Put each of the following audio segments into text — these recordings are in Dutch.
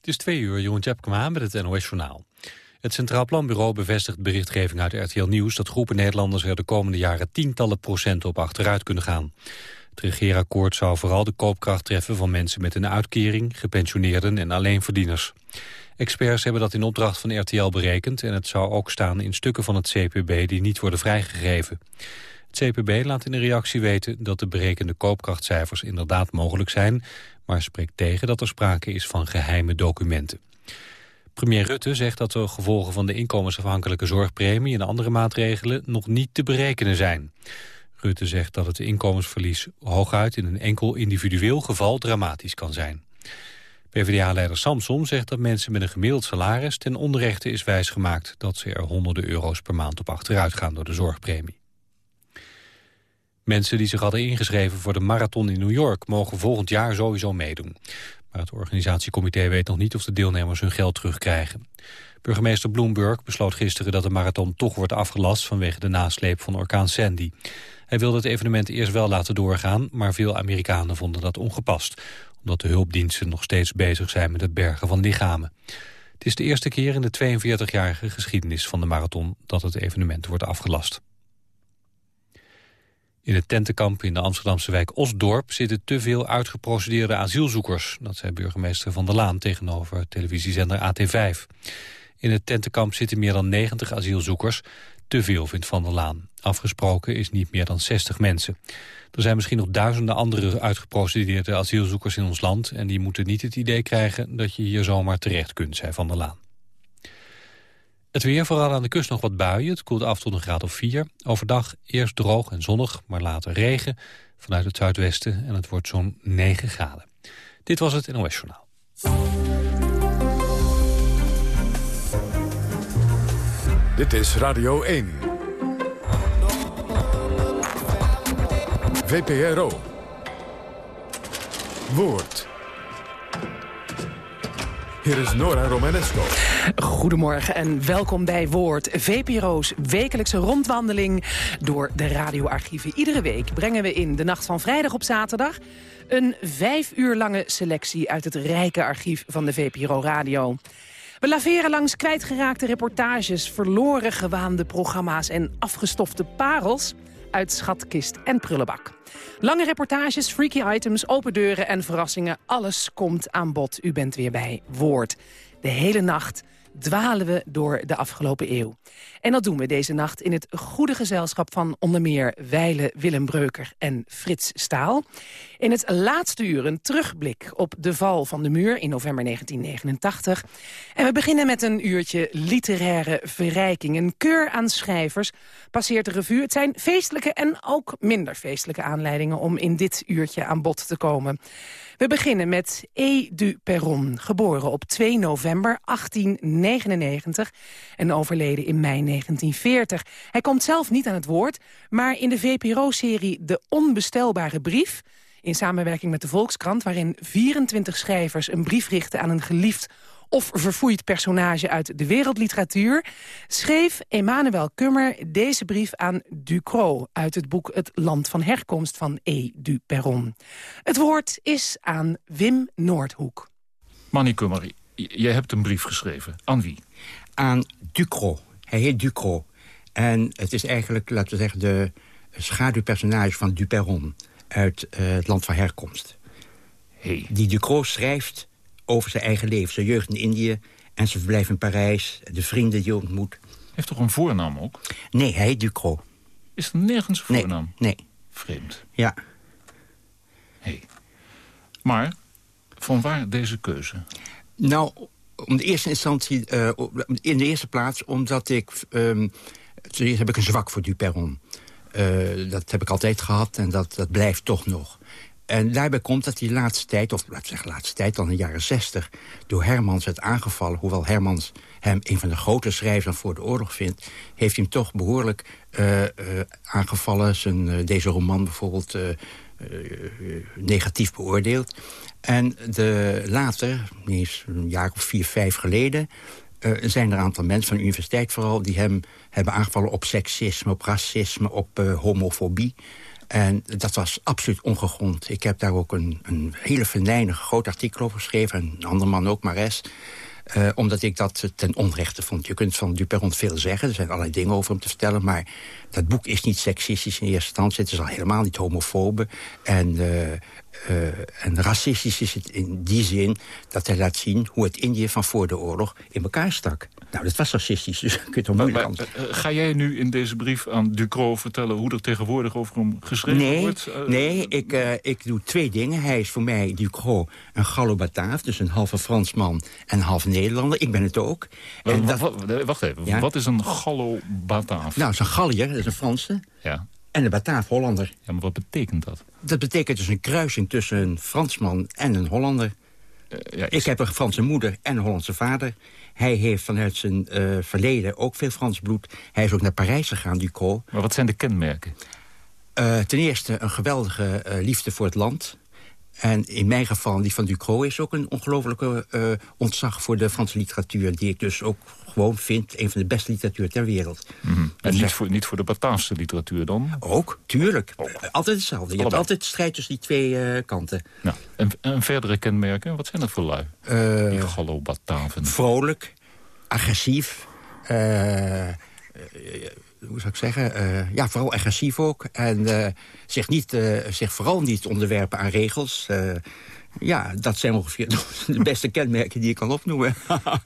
Het is twee uur, Jeroen Tjepkema met het NOS Journaal. Het Centraal Planbureau bevestigt berichtgeving uit RTL Nieuws... dat groepen Nederlanders er de komende jaren tientallen procenten op achteruit kunnen gaan. Het regeerakkoord zou vooral de koopkracht treffen van mensen met een uitkering, gepensioneerden en alleenverdieners. Experts hebben dat in opdracht van RTL berekend en het zou ook staan in stukken van het CPB die niet worden vrijgegeven. Het CPB laat in een reactie weten dat de berekende koopkrachtcijfers inderdaad mogelijk zijn, maar spreekt tegen dat er sprake is van geheime documenten. Premier Rutte zegt dat de gevolgen van de inkomensafhankelijke zorgpremie en andere maatregelen nog niet te berekenen zijn. Rutte zegt dat het inkomensverlies hooguit in een enkel individueel geval dramatisch kan zijn. PvdA-leider Samson zegt dat mensen met een gemiddeld salaris ten onrechte is wijsgemaakt dat ze er honderden euro's per maand op achteruit gaan door de zorgpremie. Mensen die zich hadden ingeschreven voor de marathon in New York mogen volgend jaar sowieso meedoen. Maar het organisatiecomité weet nog niet of de deelnemers hun geld terugkrijgen. Burgemeester Bloomberg besloot gisteren dat de marathon toch wordt afgelast vanwege de nasleep van orkaan Sandy. Hij wilde het evenement eerst wel laten doorgaan, maar veel Amerikanen vonden dat ongepast, omdat de hulpdiensten nog steeds bezig zijn met het bergen van lichamen. Het is de eerste keer in de 42-jarige geschiedenis van de marathon dat het evenement wordt afgelast. In het tentenkamp in de Amsterdamse wijk Osdorp zitten te veel uitgeprocedeerde asielzoekers. Dat zei burgemeester Van der Laan tegenover televisiezender AT5. In het tentenkamp zitten meer dan 90 asielzoekers. Te veel, vindt Van der Laan. Afgesproken is niet meer dan 60 mensen. Er zijn misschien nog duizenden andere uitgeprocedeerde asielzoekers in ons land... en die moeten niet het idee krijgen dat je hier zomaar terecht kunt, zei Van der Laan. Het weer, vooral aan de kust nog wat buien. Het koelt af tot een graad of 4. Overdag eerst droog en zonnig, maar later regen vanuit het zuidwesten. En het wordt zo'n 9 graden. Dit was het NOS Journaal. Dit is Radio 1. VPRO. Woord. Hier is Nora Romanesco. Goedemorgen en welkom bij Woord. VPRO's wekelijkse rondwandeling door de radioarchieven. Iedere week brengen we in de nacht van vrijdag op zaterdag... een vijf uur lange selectie uit het rijke archief van de VPRO Radio. We laveren langs kwijtgeraakte reportages, verloren gewaande programma's... en afgestofte parels uit schatkist en prullenbak. Lange reportages, freaky items, open deuren en verrassingen. Alles komt aan bod. U bent weer bij Woord. De hele nacht dwalen we door de afgelopen eeuw. En dat doen we deze nacht in het goede gezelschap van onder meer Weile Willem Breuker en Frits Staal. In het laatste uur een terugblik op de val van de muur in november 1989. En we beginnen met een uurtje literaire verrijking. Een keur aan schrijvers passeert de revue. Het zijn feestelijke en ook minder feestelijke aanleidingen om in dit uurtje aan bod te komen. We beginnen met E. du Perron, geboren op 2 november 1899 en overleden in mei 1940. Hij komt zelf niet aan het woord, maar in de VPRO-serie De Onbestelbare Brief in samenwerking met de Volkskrant... waarin 24 schrijvers een brief richten aan een geliefd of verfoeid personage uit de wereldliteratuur... schreef Emmanuel Kummer deze brief aan Ducrot... uit het boek Het Land van Herkomst van E. du Perron. Het woord is aan Wim Noordhoek. Manny Kummer, jij hebt een brief geschreven. Aan wie? Aan Ducrot. Hij heet Ducrot. En het is eigenlijk, laten we zeggen, de schaduwpersonage van Duperron... uit uh, het land van herkomst. Hey. Die Ducrot schrijft over zijn eigen leven. Zijn jeugd in Indië en zijn verblijf in Parijs. De vrienden die hij ontmoet. Heeft toch een voornaam ook? Nee, hij heet Ducrot. Is er nergens een voornaam? Nee. nee. Vreemd. Ja. Hey. Maar, van waar deze keuze? Nou, om de eerste instantie, uh, in de eerste plaats omdat ik... Um, heb ik een zwak voor Duperron. Uh, dat heb ik altijd gehad en dat, dat blijft toch nog. En daarbij komt dat de laatste tijd, of we zeggen laatste tijd, in de jaren zestig, door Hermans werd aangevallen. Hoewel Hermans hem een van de grote schrijvers voor de oorlog vindt, heeft hij hem toch behoorlijk uh, aangevallen. Zijn, deze roman bijvoorbeeld negatief beoordeeld. En de, later, een jaar of vier, vijf geleden... zijn er een aantal mensen van de universiteit vooral... die hem hebben aangevallen op seksisme, op racisme, op homofobie. En dat was absoluut ongegrond. Ik heb daar ook een, een hele venijnig groot artikel over geschreven. Een ander man ook, Mares. Uh, omdat ik dat ten onrechte vond. Je kunt van Duperron veel zeggen. Er zijn allerlei dingen over hem te vertellen. Maar dat boek is niet seksistisch in eerste instantie. Het is al helemaal niet homofobe. En, uh, uh, en racistisch is het in die zin dat hij laat zien... hoe het Indië van voor de oorlog in elkaar stak. Nou, dat was racistisch, dus kun je het moeilijk maar, maar, Ga jij nu in deze brief aan Ducrot vertellen... hoe er tegenwoordig over hem geschreven nee, wordt? Uh, nee, ik, ik doe twee dingen. Hij is voor mij, Ducrot, een Gallo-Bataaf... dus een halve Fransman en een halve Nederlander. Ik ben het ook. En dat, wacht even, ja? wat is een Gallo-Bataaf? Nou, het is een Gallier, dat is een Franse. Ja. En een Bataaf, Hollander. Ja, maar wat betekent dat? Dat betekent dus een kruising tussen een Fransman en een Hollander. Uh, ja. Ik heb een Franse moeder en een Hollandse vader. Hij heeft vanuit zijn uh, verleden ook veel Frans bloed. Hij is ook naar Parijs gegaan, Ducrot. Maar wat zijn de kenmerken? Uh, ten eerste een geweldige liefde voor het land. En in mijn geval, die van Ducrot, is ook een ongelofelijke uh, ontzag voor de Franse literatuur. Die ik dus ook gewoon vind een van de beste literatuur ter wereld. Mm -hmm. En niet voor, niet voor de Bataafse literatuur dan? Ook, tuurlijk. Ook. Altijd hetzelfde. Je hebt altijd strijd tussen die twee uh, kanten. Nou, en, en, verdere kenmerken, wat zijn dat voor lui? Uh, die Gallo-Bataven. Vrolijk, agressief. Hoe zou ik zeggen? Uh, ja, vooral agressief ook. En uh, zich, niet, uh, zich vooral niet onderwerpen aan regels. Ja, dat zijn ongeveer de beste kenmerken die ik kan opnoemen.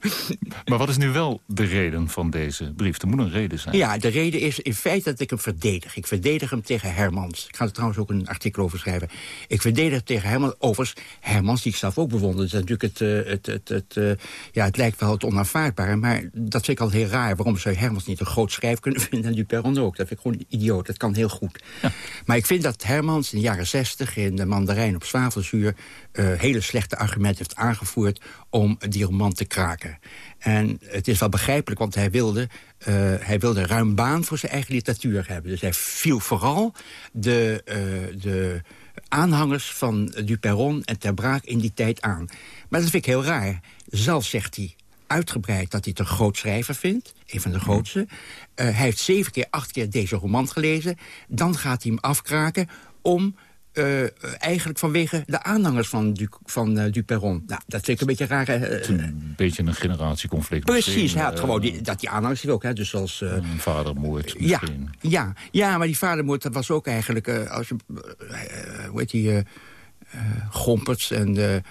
maar wat is nu wel de reden van deze brief? Er moet een reden zijn. Ja, de reden is in feite dat ik hem verdedig. Ik verdedig hem tegen Hermans. Ik ga er trouwens ook een artikel over schrijven. Ik verdedig hem tegen Hermans. Overigens, Hermans, die ik zelf ook bewonder. Dat is natuurlijk het, het, het, het, het ja, het lijkt wel het onaanvaardbare. Maar dat vind ik altijd heel raar. Waarom zou Hermans niet een groot schrijf kunnen vinden? En Duperron ook. Dat vind ik gewoon idioot. Dat kan heel goed. Ja. Maar ik vind dat Hermans in de jaren zestig... in de Mandarijn op zwavelzuur... Uh, hele slechte argumenten heeft aangevoerd om die roman te kraken. En het is wel begrijpelijk, want hij wilde, uh, hij wilde ruim baan voor zijn eigen literatuur hebben. Dus hij viel vooral de, uh, de aanhangers van Duperron en Ter Braak in die tijd aan. Maar dat vind ik heel raar. Zelf zegt hij uitgebreid dat hij het een groot schrijver vindt. Een van de grootste. Hij heeft zeven keer, acht keer deze roman gelezen. Dan gaat hij hem afkraken om uh, eigenlijk vanwege de aanhangers van, du, van uh, Duperron. Nou, dat vind ik een beetje raar. Uh, een beetje een generatieconflict. Precies, hij had gewoon die, dat die aanhangers die ook. Hè, dus als, een vadermoord ja, ja, ja, maar die vadermoord dat was ook eigenlijk... als je, hoe heet die... Gomperts en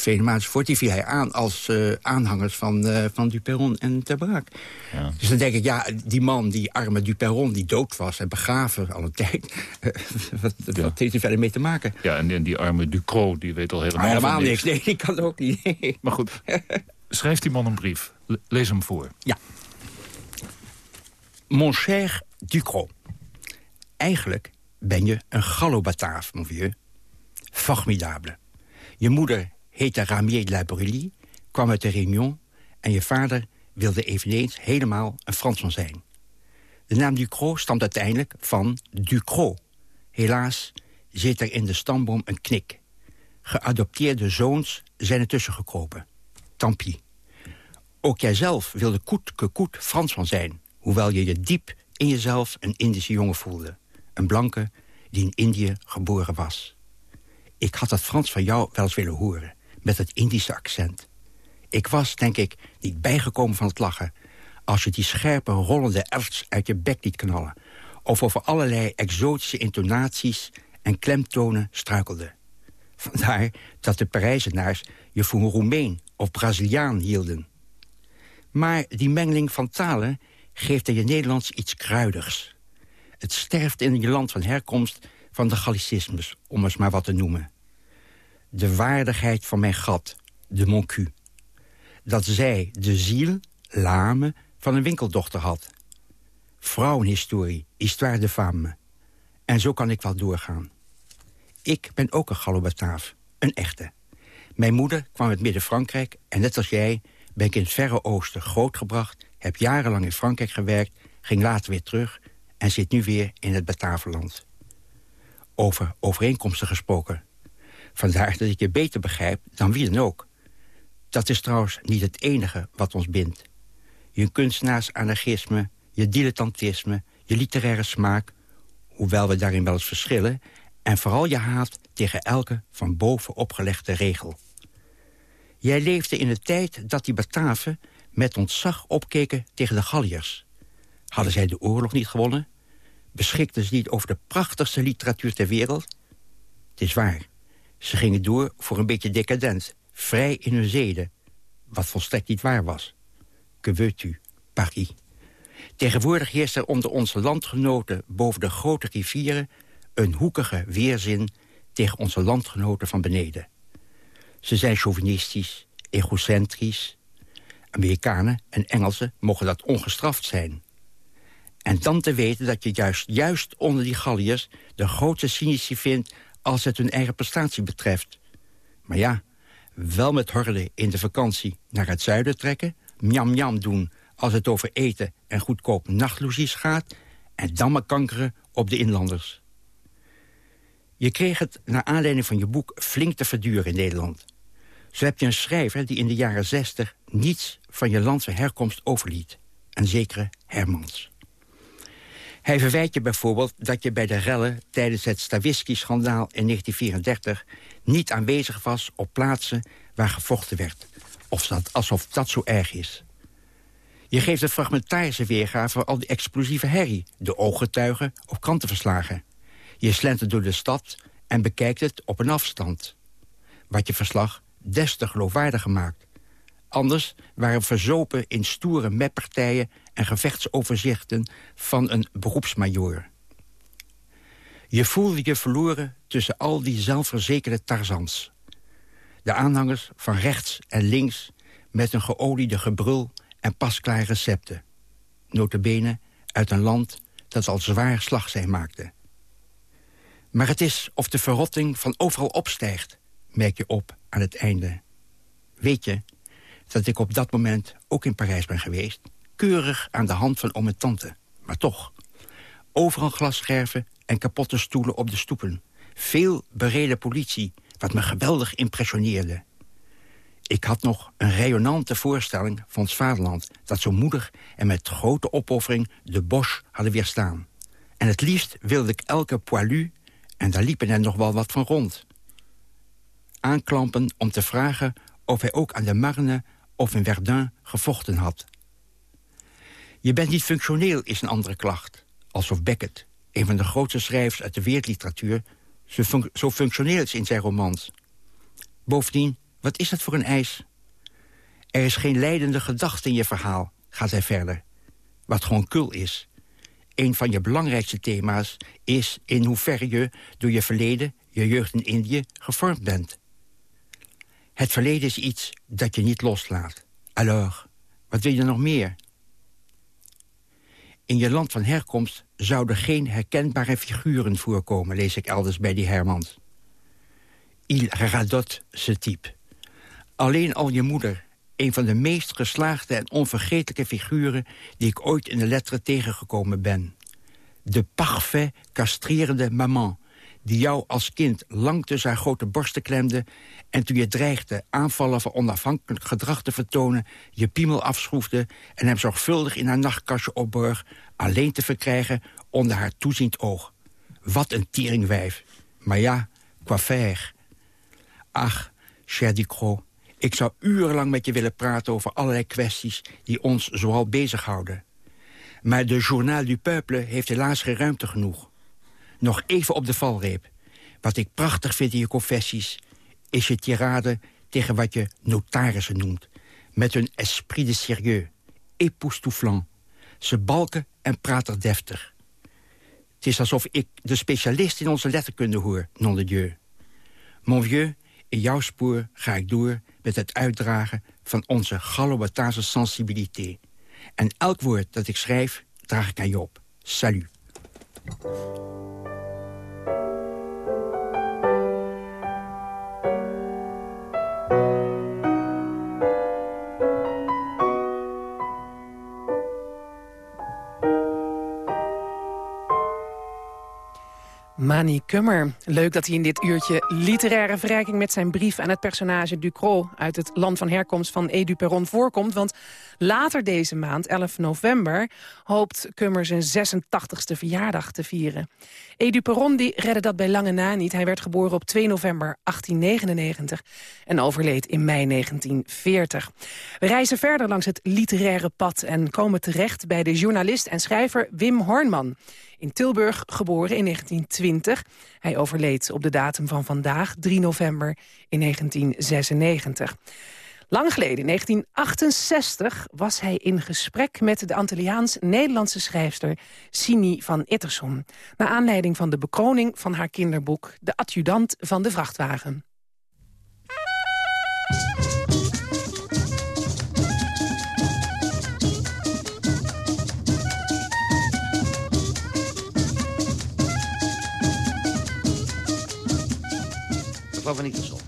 Venema enzovoort... die viel hij aan als uh, aanhangers van, uh, van Duperron en Ter Braak. Ja. Dus dan denk ik, ja, die man, die arme Duperron... die dood was en begraven al een tijd... wat, ja. wat heeft hij verder mee te maken? Ja, en, en die arme Ducrot, die weet al helemaal, ah, helemaal niks. niks. Nee, die kan ook niet. maar goed, schrijft die man een brief. Lees hem voor. Ja. Mon cher Ducrot. Eigenlijk ben je een gallobataaf, mon vieux. Formidable. Je moeder heette Ramier de la Brûlie, kwam uit de Réunion... en je vader wilde eveneens helemaal een Fransman zijn. De naam Ducrot stamt uiteindelijk van Ducrot. Helaas zit er in de stamboom een knik. Geadopteerde zoons zijn ertussen gekropen. Tant pis. Ook jijzelf wilde koet koet Fransman zijn... hoewel je je diep in jezelf een Indische jongen voelde. Een blanke die in Indië geboren was. Ik had dat Frans van jou wel eens willen horen, met het Indische accent. Ik was, denk ik, niet bijgekomen van het lachen... als je die scherpe, rollende F's uit je bek liet knallen... of over allerlei exotische intonaties en klemtonen struikelde. Vandaar dat de Parijzenaars je voor een Roemeen of Braziliaan hielden. Maar die mengeling van talen geeft in je Nederlands iets kruidigs. Het sterft in je land van herkomst van de gallicismes, om eens maar wat te noemen. De waardigheid van mijn gat, de mon cul. Dat zij de ziel, lame, van een winkeldochter had. Vrouwenhistorie, histoire de femme. En zo kan ik wel doorgaan. Ik ben ook een gallobataaf, een echte. Mijn moeder kwam uit Midden-Frankrijk... en net als jij ben ik in het Verre Oosten grootgebracht... heb jarenlang in Frankrijk gewerkt, ging later weer terug... en zit nu weer in het Batavenland over overeenkomsten gesproken. Vandaar dat ik je beter begrijp dan wie dan ook. Dat is trouwens niet het enige wat ons bindt. Je kunstenaarsanarchisme, je dilettantisme, je literaire smaak... hoewel we daarin wel eens verschillen... en vooral je haat tegen elke van boven opgelegde regel. Jij leefde in de tijd dat die Bataven met ontzag opkeken tegen de Galliërs. Hadden zij de oorlog niet gewonnen? Beschikten ze niet over de prachtigste literatuur ter wereld? Het is waar. Ze gingen door voor een beetje decadent, vrij in hun zeden. Wat volstrekt niet waar was. Que veux-tu, Paris? Tegenwoordig heerst er onder onze landgenoten boven de grote rivieren... een hoekige weerzin tegen onze landgenoten van beneden. Ze zijn chauvinistisch, egocentrisch. Amerikanen en Engelsen mogen dat ongestraft zijn. En dan te weten dat je juist, juist onder die Galliërs... de grootste cynici vindt als het hun eigen prestatie betreft. Maar ja, wel met horden in de vakantie naar het zuiden trekken... miam doen als het over eten en goedkoop nachtlogies gaat... en maar kankeren op de inlanders. Je kreeg het naar aanleiding van je boek flink te verduren in Nederland. Zo heb je een schrijver die in de jaren zestig niets van je landse herkomst overliet. Een zekere Hermans. Hij verwijt je bijvoorbeeld dat je bij de rellen tijdens het Stavisky-schandaal in 1934 niet aanwezig was op plaatsen waar gevochten werd. Of dat, alsof dat zo erg is. Je geeft een fragmentarische weergave van al die explosieve herrie... de ooggetuigen of krantenverslagen. Je slentert door de stad en bekijkt het op een afstand. Wat je verslag des te geloofwaardiger maakt. Anders waren verzopen in stoere meppartijen en gevechtsoverzichten van een beroepsmajoor. Je voelde je verloren tussen al die zelfverzekerde tarzans. De aanhangers van rechts en links met een geoliede gebrul en pasklaar recepten. Notabene uit een land dat al zwaar slagzij maakte. Maar het is of de verrotting van overal opstijgt, merk je op aan het einde. Weet je dat ik op dat moment ook in Parijs ben geweest? Keurig aan de hand van oom en tante. Maar toch, overal glasscherven en kapotte stoelen op de stoepen. Veel bereden politie, wat me geweldig impressioneerde. Ik had nog een rayonnante voorstelling van ons vaderland... dat zo moedig en met grote opoffering de Bosch hadden weerstaan. En het liefst wilde ik elke poilu, en daar liepen er nog wel wat van rond... aanklampen om te vragen of hij ook aan de Marne of in Verdun gevochten had. Je bent niet functioneel is een andere klacht. Alsof Beckett, een van de grootste schrijvers uit de wereldliteratuur... zo functioneel is in zijn romans. Bovendien wat is dat voor een eis? Er is geen leidende gedachte in je verhaal, gaat hij verder. Wat gewoon kul is. Een van je belangrijkste thema's is in hoeverre je door je verleden, je jeugd in Indië, gevormd bent. Het verleden is iets dat je niet loslaat. Alors, wat wil je nog meer? In je land van herkomst zouden geen herkenbare figuren voorkomen... lees ik elders bij die Hermans. Il radote ce type. Alleen al je moeder, een van de meest geslaagde en onvergetelijke figuren... die ik ooit in de letteren tegengekomen ben. De parfait castrerende maman, die jou als kind lang tussen haar grote borsten klemde... en toen je dreigde aanvallen van onafhankelijk gedrag te vertonen... je piemel afschroefde en hem zorgvuldig in haar nachtkastje opborg... alleen te verkrijgen onder haar toeziend oog. Wat een tieringwijf. Maar ja, qua faire. Ach, cher Ducrot, ik zou urenlang met je willen praten over allerlei kwesties... die ons zoal bezighouden. Maar de Journal du Peuple heeft helaas geen ruimte genoeg. Nog even op de valreep. Wat ik prachtig vind in je confessies... is je tirade tegen wat je notarissen noemt. Met hun esprit de sérieux. Époustouflant. Ze balken en praten deftig. Het is alsof ik de specialist in onze letterkunde hoor, non de Dieu. Mon vieux, in jouw spoor ga ik door met het uitdragen van onze Gallo-Bataanse sensibiliteit. En elk woord dat ik schrijf, draag ik aan je op. Salut. Mani Kummer. Leuk dat hij in dit uurtje literaire verrijking met zijn brief aan het personage Ducrot uit het land van herkomst van Edu Perron voorkomt. Want later deze maand, 11 november, hoopt Kummer zijn 86e verjaardag te vieren. Edu Perron die redde dat bij lange na niet. Hij werd geboren op 2 november 1899 en overleed in mei 1940. We reizen verder langs het literaire pad en komen terecht bij de journalist en schrijver Wim Hornman. In Tilburg geboren in 1920. Hij overleed op de datum van vandaag, 3 november in 1996. Lang geleden, in 1968, was hij in gesprek met de Antilliaans-Nederlandse schrijfster Sini van Ittersom. Naar aanleiding van de bekroning van haar kinderboek De Adjudant van de Vrachtwagen. Mevrouw van Ittersom,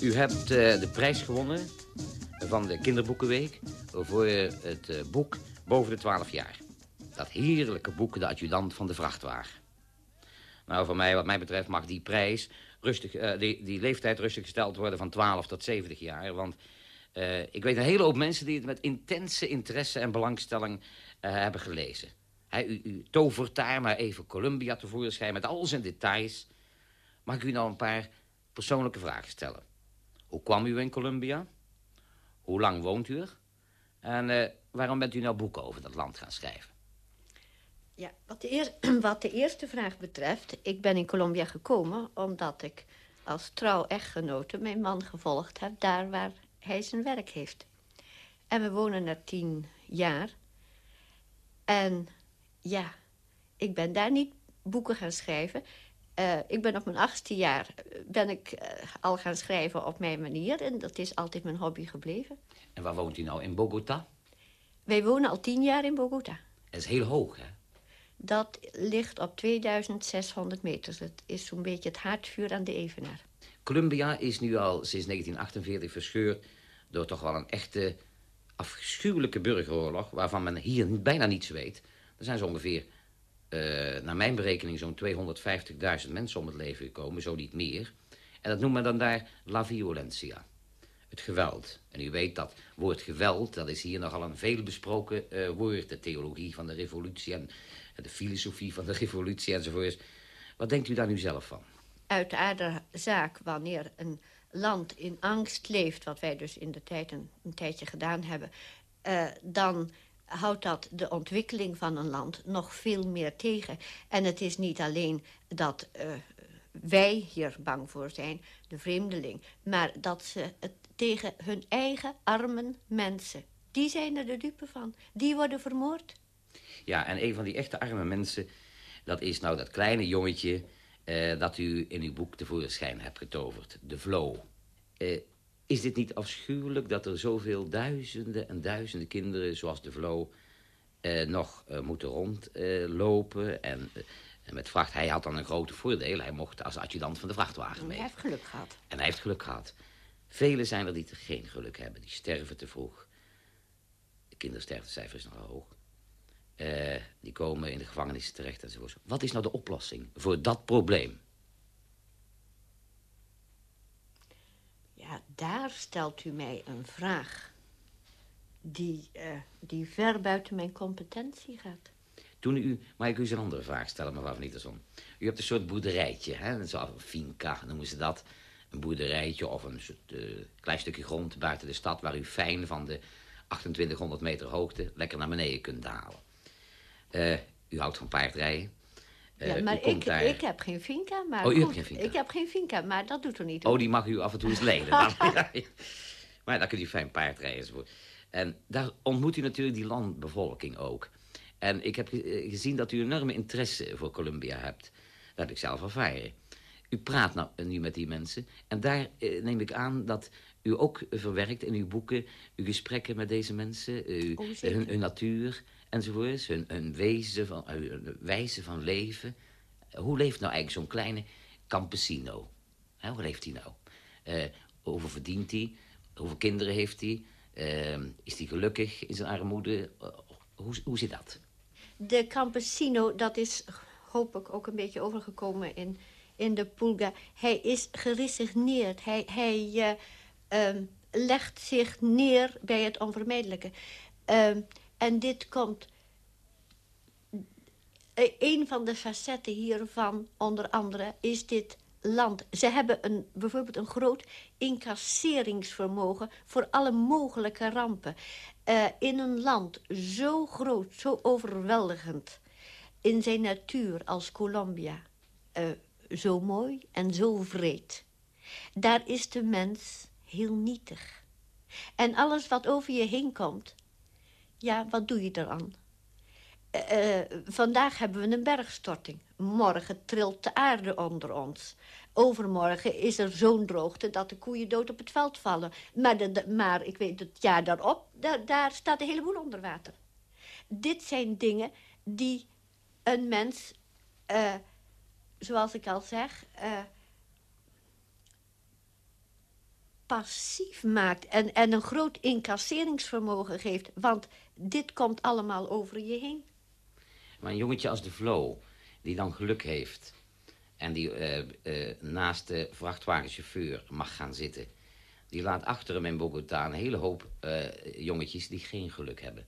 u hebt uh, de prijs gewonnen van de Kinderboekenweek... voor het uh, boek Boven de 12 jaar. Dat heerlijke boek, De Adjudant van de Vrachtwagen. Nou, voor mij, wat mij betreft mag die prijs, rustig, die, die leeftijd rustig gesteld worden van 12 tot 70 jaar. Want ik weet een hele hoop mensen die het met intense interesse en belangstelling hebben gelezen. He, u, u tovert daar maar even Columbia tevoorschijn met al zijn details. Mag ik u nou een paar persoonlijke vragen stellen? Hoe kwam u in Colombia? Hoe lang woont u er? En uh, waarom bent u nou boeken over dat land gaan schrijven? Ja, wat de, eerste, wat de eerste vraag betreft... ik ben in Colombia gekomen omdat ik als trouw-echtgenote... mijn man gevolgd heb daar waar hij zijn werk heeft. En we wonen er tien jaar. En ja, ik ben daar niet boeken gaan schrijven... Uh, ik ben op mijn achtste jaar eh, ben ik uh, al gaan schrijven op mijn manier. En dat is altijd mijn hobby gebleven. En waar woont u nou? In Bogota? Wij wonen al tien jaar in Bogota. Dat is heel hoog, hè? Dat ligt op 2600 meter. Dat is zo'n beetje het haardvuur aan de Evenaar. Colombia is nu al sinds 1948 verscheurd... door toch wel een echte afschuwelijke burgeroorlog... waarvan men hier bijna niets weet. Er zijn zo ongeveer naar mijn berekening zo'n 250.000 mensen om het leven gekomen, zo niet meer. En dat noemt men dan daar la violencia. Het geweld. En u weet dat woord geweld, dat is hier nogal een veelbesproken uh, woord. De theologie van de revolutie en de filosofie van de revolutie enzovoort. Wat denkt u daar nu zelf van? Uit de zaak wanneer een land in angst leeft... wat wij dus in de tijd een, tijdje gedaan hebben... Uh, dan houdt dat de ontwikkeling van een land nog veel meer tegen. En het is niet alleen dat uh, wij hier bang voor zijn, de vreemdeling... maar dat ze het tegen hun eigen armen mensen... die zijn er de dupe van. Die worden vermoord. Ja, en een van die echte arme mensen... dat is nou dat kleine jongetje... Uh, dat u in uw boek tevoorschijn hebt getoverd. De Flow. Uh, is dit niet afschuwelijk dat er zoveel duizenden en duizenden kinderen... zoals de Vlo eh, nog uh, moeten rondlopen uh, en... met vracht, hij had dan een grote voordeel. Hij mocht als adjudant van de vrachtwagen mee. Hij heeft geluk gehad. En hij heeft geluk gehad. Velen zijn er die geen geluk hebben. Die sterven te vroeg. De kindersterftecijfer is nogal hoog. Uh, die komen in de gevangenis terecht enzovoort. Wat is nou de oplossing voor dat probleem? Ja, daar stelt u mij een vraag die, uh, die ver buiten mijn competentie gaat. Toen u, mag ik u eens een andere vraag stellen, mevrouw Van. U hebt een soort boerderijtje, hè? Een finca noemen ze dat. Een boerderijtje of een soort uh, klein stukje grond buiten de stad... waar u fijn van de 2800 meter hoogte lekker naar beneden kunt dalen. Uh, u houdt van paardrijden. Ja, maar ik, daar... ik heb geen finca. Maar oh, u hebt geen finca? Ik heb geen finca, maar dat doet er niet toe. Oh, die mag u af en toe eens lenen. maar dan kunt u fijn paardrijden enzovoort. En daar ontmoet u natuurlijk die landbevolking ook. En ik heb gezien dat u enorme interesse voor Colombia hebt. Dat heb ik zelf ervaren. U praat nou nu met die mensen. En daar eh, neem ik aan dat u ook verwerkt in uw boeken... uw gesprekken met deze mensen, uw, oh, hun, hun, natuur enzovoorts. Hun, hun wezen van, hun wijze van leven. Hoe leeft nou eigenlijk zo'n kleine campesino? He, hoe leeft hij nou? Uh, hoeveel verdient hij? Hoeveel kinderen heeft hij? Uh, is hij gelukkig in zijn armoede? Uh, hoe, hoe zit dat? De campesino, dat is hoop ik, ook een beetje overgekomen in, in de Pulga. Hij is geresigneerd. Hij, hij eh, ehm, legt zich neer bij het onvermijdelijke. Ehm, en dit komt... Eh, een van de facetten hiervan, onder andere, is dit land. Ze hebben een, bijvoorbeeld een groot incasseringsvermogen voor alle mogelijke rampen. Uh, in een land zo groot, zo overweldigend in zijn natuur als Colombia, uh, zo mooi en zo vreed. Daar is de mens heel nietig. En alles wat over je heen komt, ja, wat doe je eraan? Uh, vandaag hebben we een bergstorting. Morgen trilt de aarde onder ons. Overmorgen is er zo'n droogte dat de koeien dood op het veld vallen. Maar, maar ik weet het jaar daarop, daar, staat de hele boel onder water. Dit zijn dingen die een mens, uh, zoals ik al zeg... passief maakt en, en een groot incasseringsvermogen geeft. Want dit komt allemaal over je heen. Maar een jongetje als de Flow, die dan geluk heeft... en die uh, uh, naast de vrachtwagenchauffeur mag gaan zitten... die laat achter hem in Bogota een hele hoop uh, jongetjes die geen geluk hebben.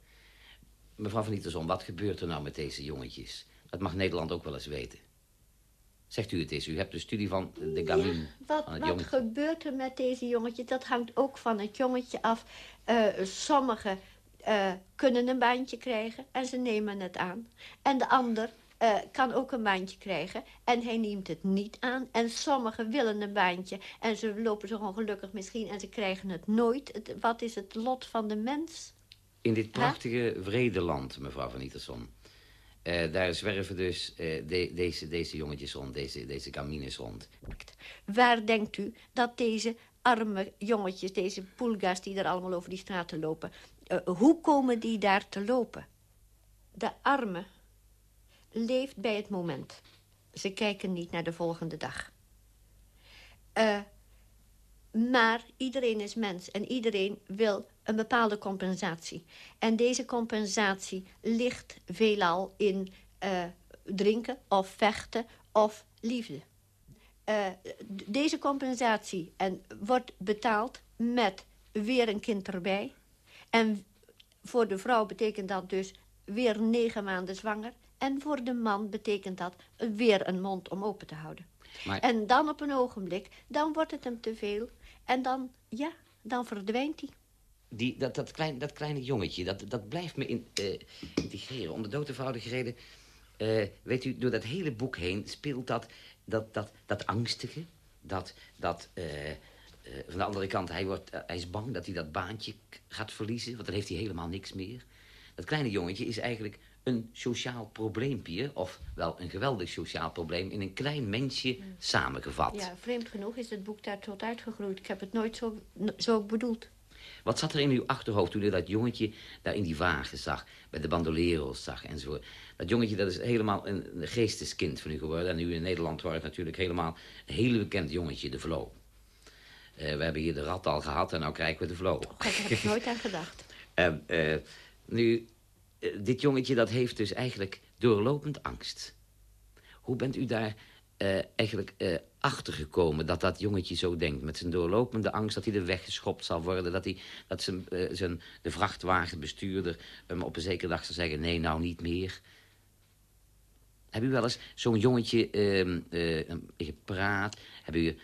Mevrouw van Nieterson, wat gebeurt er nou met deze jongetjes? Dat mag Nederland ook wel eens weten. Zegt u het eens, u hebt de studie van de Gamin. Ja, wat, van het wat gebeurt er met deze jongetje? Dat hangt ook van het jongetje af. Uh, sommigen uh, kunnen een baantje krijgen en ze nemen het aan. En de ander uh, kan ook een baantje krijgen en hij neemt het niet aan. En sommigen willen een baantje en ze lopen zo ongelukkig misschien en ze krijgen het nooit. Het, wat is het lot van de mens? In dit prachtige vrede land, mevrouw van Iterson... Uh, daar zwerven dus de, deze, deze jongetjes rond, deze, deze kamines rond. Waar denkt u dat deze arme jongetjes, deze pulgas die er allemaal over die straten lopen... Uh, hoe komen die daar te lopen? De arme leeft bij het moment. Ze kijken niet naar de volgende dag. maar iedereen is mens en iedereen wil een bepaalde compensatie. En deze compensatie ligt veelal in uh, drinken of vechten of liefde. Uh, deze compensatie en wordt betaald met weer een kind erbij. En voor de vrouw betekent dat dus weer negen maanden zwanger. En voor de man betekent dat weer een mond om open te houden. Maar... En dan op een ogenblik, dan wordt het hem te veel. En dan, ja, dan verdwijnt hij die, dat, dat, klein, dat kleine jongetje, dat, dat blijft me in, uh, integreren. Om de dood eenvoudige reden, uh, weet u, door dat hele boek heen speelt dat, dat, dat, dat angstige. Dat, dat uh, van de andere kant, hij, wordt, hij is bang dat hij dat baantje gaat verliezen. Want dan heeft hij helemaal niks meer. Dat kleine jongetje is eigenlijk een sociaal probleempje... of wel een geweldig sociaal probleem... in een klein mensje samengevat. Ja, vreemd genoeg is het boek daar tot uitgegroeid. Ik heb het nooit zo, zo bedoeld. Wat zat er in uw achterhoofd toen u dat jongetje daar in die wagen zag? Bij de bandoleros zag enzovoort. Dat jongetje dat is helemaal een geesteskind van u geworden. En nu in Nederland wordt natuurlijk helemaal een heel bekend jongetje, de Vlo. Uh, we hebben hier de rat al gehad en nu krijgen we de Vlo. Oh, daar heb ik nooit aan gedacht. uh, uh, nu, dit jongetje dat heeft dus eigenlijk doorlopend angst. Hoe bent u daar uh, eigenlijk uh, achtergekomen dat dat jongetje zo denkt. Met zijn doorlopende angst dat hij er weggeschopt zal worden. Dat, hij, dat zijn, uh, zijn, de vrachtwagenbestuurder hem op een zekere dag zal zeggen... nee, nou niet meer. Heb u wel eens zo'n jongetje gepraat? Heb u...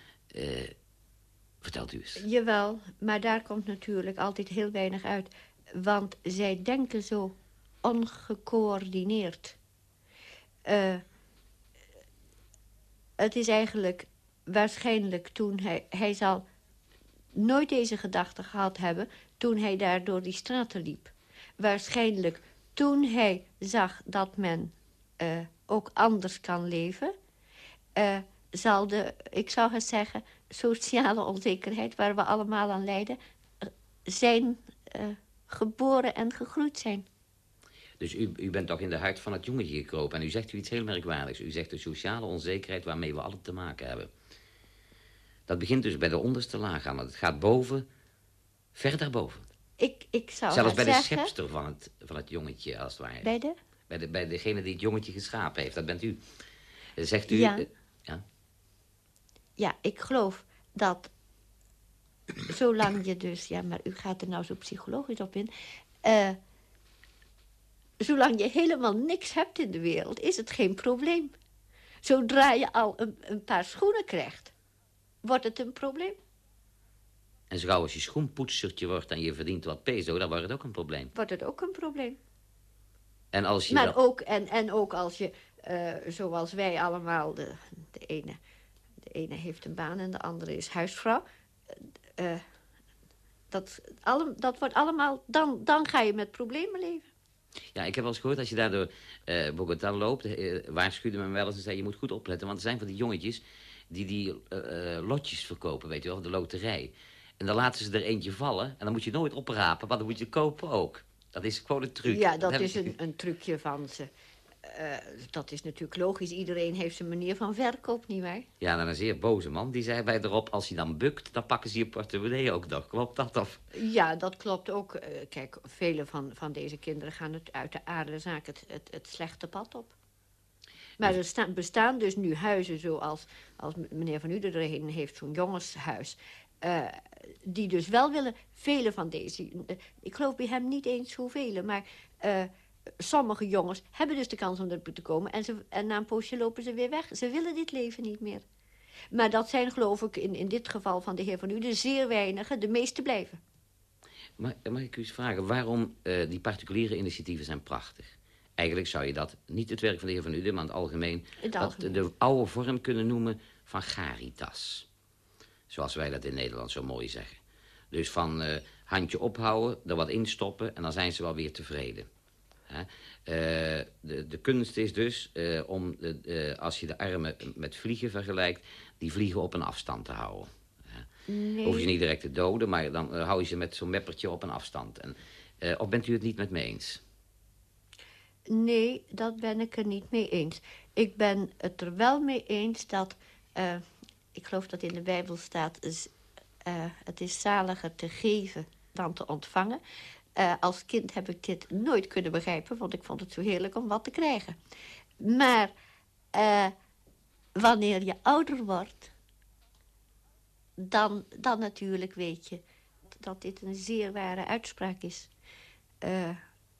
vertelt u eens. Jawel, maar daar komt natuurlijk altijd heel weinig uit. Want zij denken zo ongecoördineerd. Eh het is eigenlijk waarschijnlijk toen hij... Hij zal nooit deze gedachte gehad hebben toen hij daar door die straten liep. Waarschijnlijk toen hij zag dat men uh, ook anders kan leven... Uh, zal de, ik zou het zeggen, sociale onzekerheid... waar we allemaal aan lijden, zijn uh, geboren en gegroeid zijn. Dus u, u bent toch in de huid van het jongetje gekropen. En u zegt u iets heel merkwaardigs. U zegt de sociale onzekerheid waarmee we alle te maken hebben. Dat begint dus bij de onderste laag aan. Het gaat boven, ver daarboven. Ik, ik zou Zelfs bij zeggen, de schepster van het, van het jongetje, als het ware. Bij de? Bij, de, bij degene die het jongetje geschapen heeft. Dat bent u. Zegt u... Ja. eh, ja. Ja, ik geloof dat zolang je dus... Ja, maar u gaat er nou zo psychologisch op in. eh, zolang je helemaal niks hebt in de wereld, is het geen probleem. Zodra je al een, een paar schoenen krijgt, wordt het een probleem. En zo gauw als je schoenpoetsertje wordt en je verdient wat peso, dan wordt het ook een probleem. Wordt het ook een probleem. En als je Maar ook, en, en ook als je, eh, zoals wij allemaal, de, de, ene, de ene heeft een baan en de andere is huisvrouw. eh, dat, alle, dat wordt allemaal, dan, dan ga je met problemen leven. Ja, ik heb wel eens gehoord, als je daar door eh Bogota loopt, eh, waarschuwde men wel eens en zei, je moet goed opletten. Want er zijn van die jongetjes die die eh, lotjes verkopen, weet je wel, de loterij. En dan laten ze er eentje vallen en dan moet je nooit oprapen, want dan moet je kopen ook. Dat is gewoon een truc. Ja, dat heb is een, een trucje van ze. Eh, dat is natuurlijk logisch. Iedereen heeft zijn manier van verkoop, nietwaar? Ja, dan een zeer boze man, die zei bij erop, als hij dan bukt, dan pakken ze je portemonnee ook nog. Klopt dat of? Ja, dat klopt ook. Eh, kijk, vele van, van deze kinderen gaan het uit de aardezaak het, het, het slechte pad op. Maar er staan, bestaan dus nu huizen zoals als meneer Van Uderheen heeft zo'n jongenshuis. eh, die dus wel willen, vele van deze... ik geloof bij hem niet eens zoveel, maar... sommige jongens hebben dus de kans om er te komen... En, ze, en na een poosje lopen ze weer weg. Ze willen dit leven niet meer. Maar dat zijn geloof ik in, in dit geval van de heer Van Uden zeer weinigen. De meeste blijven. Maar mag ik u eens vragen, waarom eh, die particuliere initiatieven zijn prachtig? Eigenlijk zou je dat niet het werk van de heer Van Uden, maar in het dat algemeen. de oude vorm kunnen noemen van caritas. Zoals wij dat in Nederland zo mooi zeggen. Dus van eh, handje ophouden, er wat instoppen en dan zijn ze wel weer tevreden. Hè? Eh, de, de kunst is dus eh, om, de, als je de armen met vliegen vergelijkt... die vliegen op een afstand te houden. Nee. Hoef je niet direct te doden, maar dan eh, hou je ze met zo'n meppertje op een afstand. En, of bent u het niet met me eens? Nee, dat ben ik er niet mee eens. Ik ben het er wel mee eens dat... ik geloof dat in de Bijbel staat... is, het is zaliger te geven dan te ontvangen. Eh, als kind heb ik dit nooit kunnen begrijpen... want ik vond het zo heerlijk om wat te krijgen. Maar eh, wanneer je ouder wordt... Dan, dan natuurlijk weet je dat dit een zeer ware uitspraak is. Eh,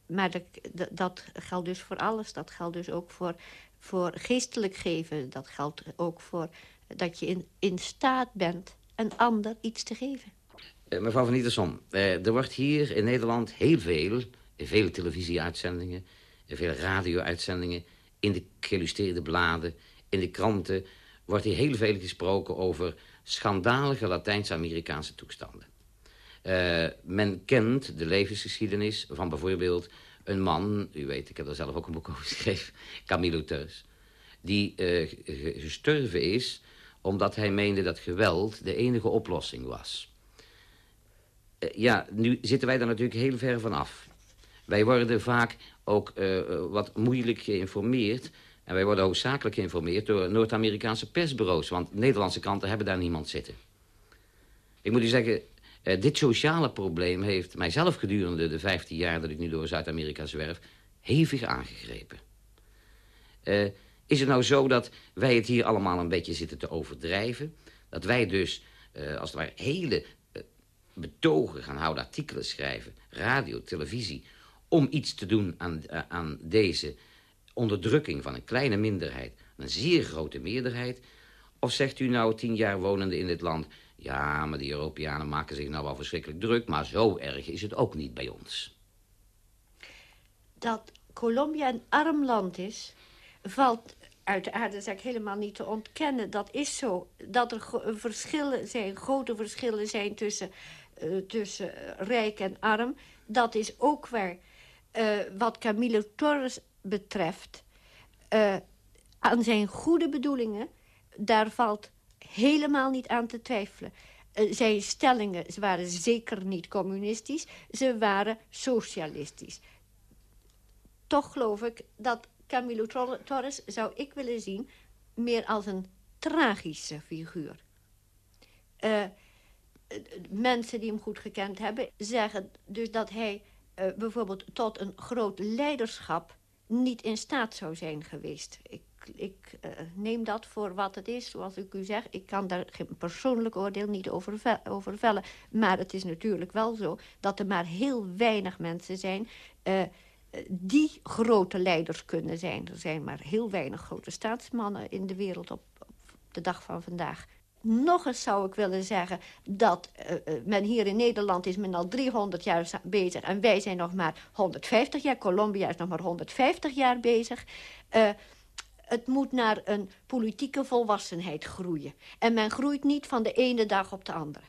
maar dat, dat, geldt dus voor alles. Dat geldt dus ook voor, voor geestelijk geven. Dat geldt ook voor dat je in staat bent een ander iets te geven. Eh, mevrouw van Nietersom, eh, er wordt hier in Nederland heel veel... vele televisieuitzendingen, vele radio-uitzendingen... in de geïllustreerde bladen, in de kranten... wordt hier heel veel gesproken over schandalige Latijns-Amerikaanse toestanden. Eh, men kent de levensgeschiedenis van bijvoorbeeld een man... u weet, ik heb er zelf ook een boek over geschreven... Camilo Teus, die gestorven is omdat hij meende dat geweld de enige oplossing was. Eh, ja, nu zitten wij daar natuurlijk heel ver van af. Wij worden vaak ook eh, eh, wat moeilijk geïnformeerd... en wij worden hoofdzakelijk geïnformeerd door Noord-Amerikaanse persbureaus... want Nederlandse kranten hebben daar niemand zitten. Ik moet u zeggen, dit sociale probleem heeft mijzelf gedurende de 15 jaar... dat ik nu door Zuid-Amerika zwerf, hevig aangegrepen. Is het nou zo dat wij het hier allemaal een beetje zitten te overdrijven? Dat wij dus, als het ware, hele betogen gaan houden, artikelen schrijven... radio, televisie, om iets te doen aan, eh, aan deze onderdrukking van een kleine minderheid... een zeer grote meerderheid... Of zegt u nou, tien jaar wonende in dit land... ja, maar die Europeanen maken zich nou wel verschrikkelijk druk... maar zo erg is het ook niet bij ons. Dat Colombia een arm land is, valt uit de aardezaak helemaal niet te ontkennen. Dat is zo. Dat er verschillen zijn, grote verschillen zijn tussen, eh, tussen rijk en arm. Dat is ook waar. Eh, wat Camilo Torres betreft, eh, aan zijn goede bedoelingen, daar valt helemaal niet aan te twijfelen. Zijn stellingen ze waren zeker niet communistisch, ze waren socialistisch. Toch geloof ik dat Camilo Tor- Torres zou ik willen zien meer als een tragische figuur. Eh, mensen die hem goed gekend hebben zeggen dus dat hij eh, bijvoorbeeld tot een groot leiderschap niet in staat zou zijn geweest. Ik, ik uh, neem dat voor wat het is, zoals ik u zeg. Ik kan daar geen persoonlijk oordeel niet over, ve over vellen. Maar het is natuurlijk wel zo dat er maar heel weinig mensen zijn... Die grote leiders kunnen zijn. Er zijn maar heel weinig grote staatsmannen in de wereld op, op de dag van vandaag. Nog eens zou ik willen zeggen dat uh, men hier in Nederland is men al 300 jaar bezig... en wij zijn nog maar 150 jaar. Colombia is nog maar 150 jaar bezig. Uh, het moet naar een politieke volwassenheid groeien. En men groeit niet van de ene dag op de andere.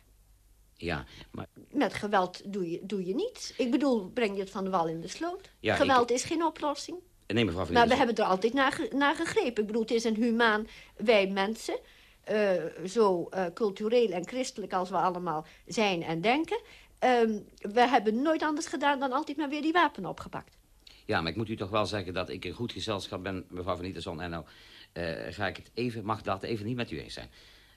Ja, maar... Met geweld doe je, doe je niets. Ik bedoel, breng je het van de wal in de sloot. Ja, geweld ik... is geen oplossing. Nee, mevrouw Maar we hebben er altijd naar, naar gegrepen. Ik bedoel, het is een humaan... Wij mensen, uh, zo uh, cultureel en christelijk als we allemaal zijn en denken... Uh, we hebben nooit anders gedaan dan altijd maar weer die wapen opgepakt. Ja, maar ik moet u toch wel zeggen dat ik een goed gezelschap ben, mevrouw van Nieterson. En nou uh, ga ik het even, mag dat even niet met u eens zijn.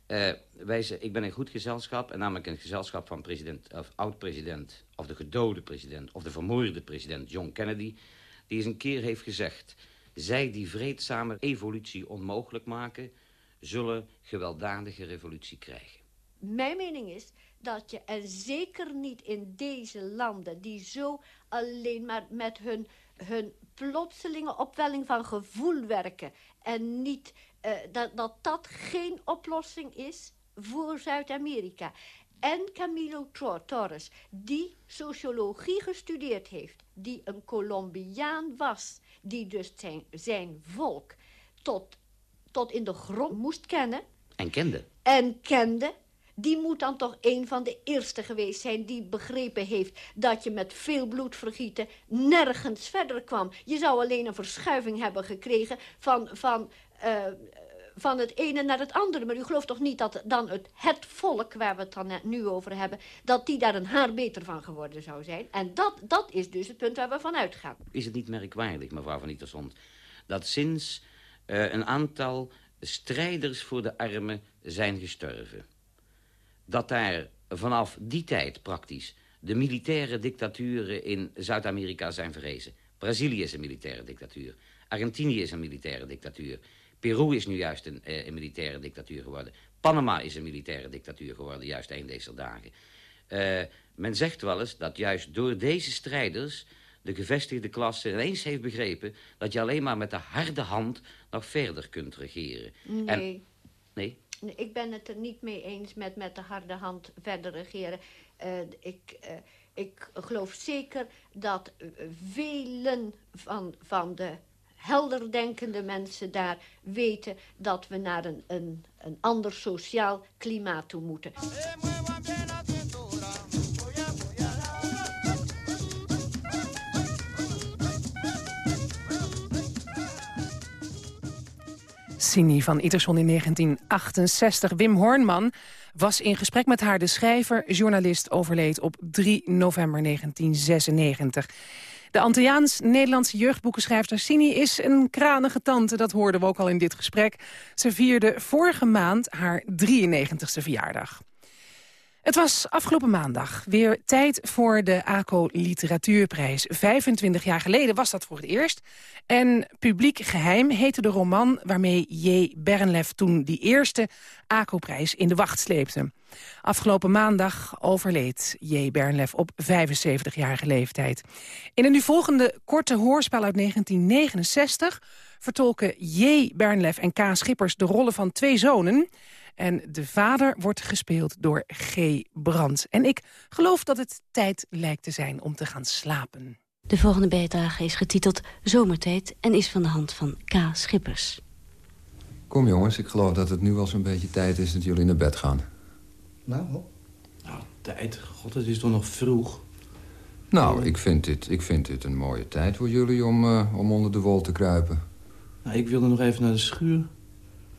Uh, ik ben een goed gezelschap, en namelijk een gezelschap van president, of oud-president, of de gedode president, of de vermoorde president John Kennedy, die eens een keer heeft gezegd, zij die vreedzame evolutie onmogelijk maken, zullen gewelddadige revolutie krijgen. Mijn mening is dat je, en zeker niet in deze landen... die zo alleen maar met hun, hun plotselinge opwelling van gevoel werken... en niet, uh, dat, dat dat geen oplossing is voor Zuid-Amerika. En Camilo Torres, die sociologie gestudeerd heeft... die een Colombiaan was, die dus zijn, zijn volk tot, tot in de grond moest kennen... En kende. En kende die moet dan toch een van de eerste geweest zijn die begrepen heeft dat je met veel bloedvergieten nergens verder kwam. Je zou alleen een verschuiving hebben gekregen van, van, uh, van het ene naar het andere. Maar u gelooft toch niet dat dan het, het volk, waar we het dan nu over hebben... dat die daar een haar beter van geworden zou zijn? En dat, dat is dus het punt waar we van uitgaan. Is het niet merkwaardig, mevrouw van Ietersond... dat sinds uh, een aantal strijders voor de armen zijn gestorven dat daar vanaf die tijd praktisch de militaire dictaturen in Zuid-Amerika zijn verrezen. Brazilië is een militaire dictatuur. Argentinië is een militaire dictatuur. Peru is nu juist een, eh, een militaire dictatuur geworden. Panama is een militaire dictatuur geworden, juist een deze dagen. Uh, men zegt wel eens dat juist door deze strijders... de gevestigde klasse ineens heeft begrepen... dat je alleen maar met de harde hand nog verder kunt regeren. Nee. En, nee? ik ben het er niet mee eens met met de harde hand verder regeren. Uh, ik, uh, ik geloof zeker dat velen van, van de helderdenkende mensen daar weten... dat we naar een, een, een ander sociaal klimaat toe moeten. Cindy van Iterson in 1968. Wim Hornman was in gesprek met haar. De schrijver, journalist, overleed op 3 november 1996. De Antilliaans-Nederlandse jeugdboekenschrijfster Sini is een kranige tante. Dat hoorden we ook al in dit gesprek. Ze vierde vorige maand haar 93ste verjaardag. Het was afgelopen maandag weer tijd voor de ACO Literatuurprijs. 25 jaar geleden was dat voor het eerst. En Publiek Geheim heette de roman waarmee J. Bernlef toen die eerste ACO-prijs in de wacht sleepte. Afgelopen maandag overleed J. Bernlef op 75-jarige leeftijd. In een nu volgende korte hoorspel uit 1969 vertolken J. Bernlef en K. Schippers de rollen van twee zonen... En de vader wordt gespeeld door G. Brandt. En ik geloof dat het tijd lijkt te zijn om te gaan slapen. De volgende bijdrage is getiteld Zomertijd en is van de hand van K. Schippers. Kom jongens, ik geloof dat het nu wel zo'n beetje tijd is dat jullie naar bed gaan. Nou, nou tijd? God, het is toch nog vroeg? Nou, ik vind dit, ik vind dit een mooie tijd voor jullie om, uh, om onder de wol te kruipen. Nou, ik wilde nog even naar de schuur.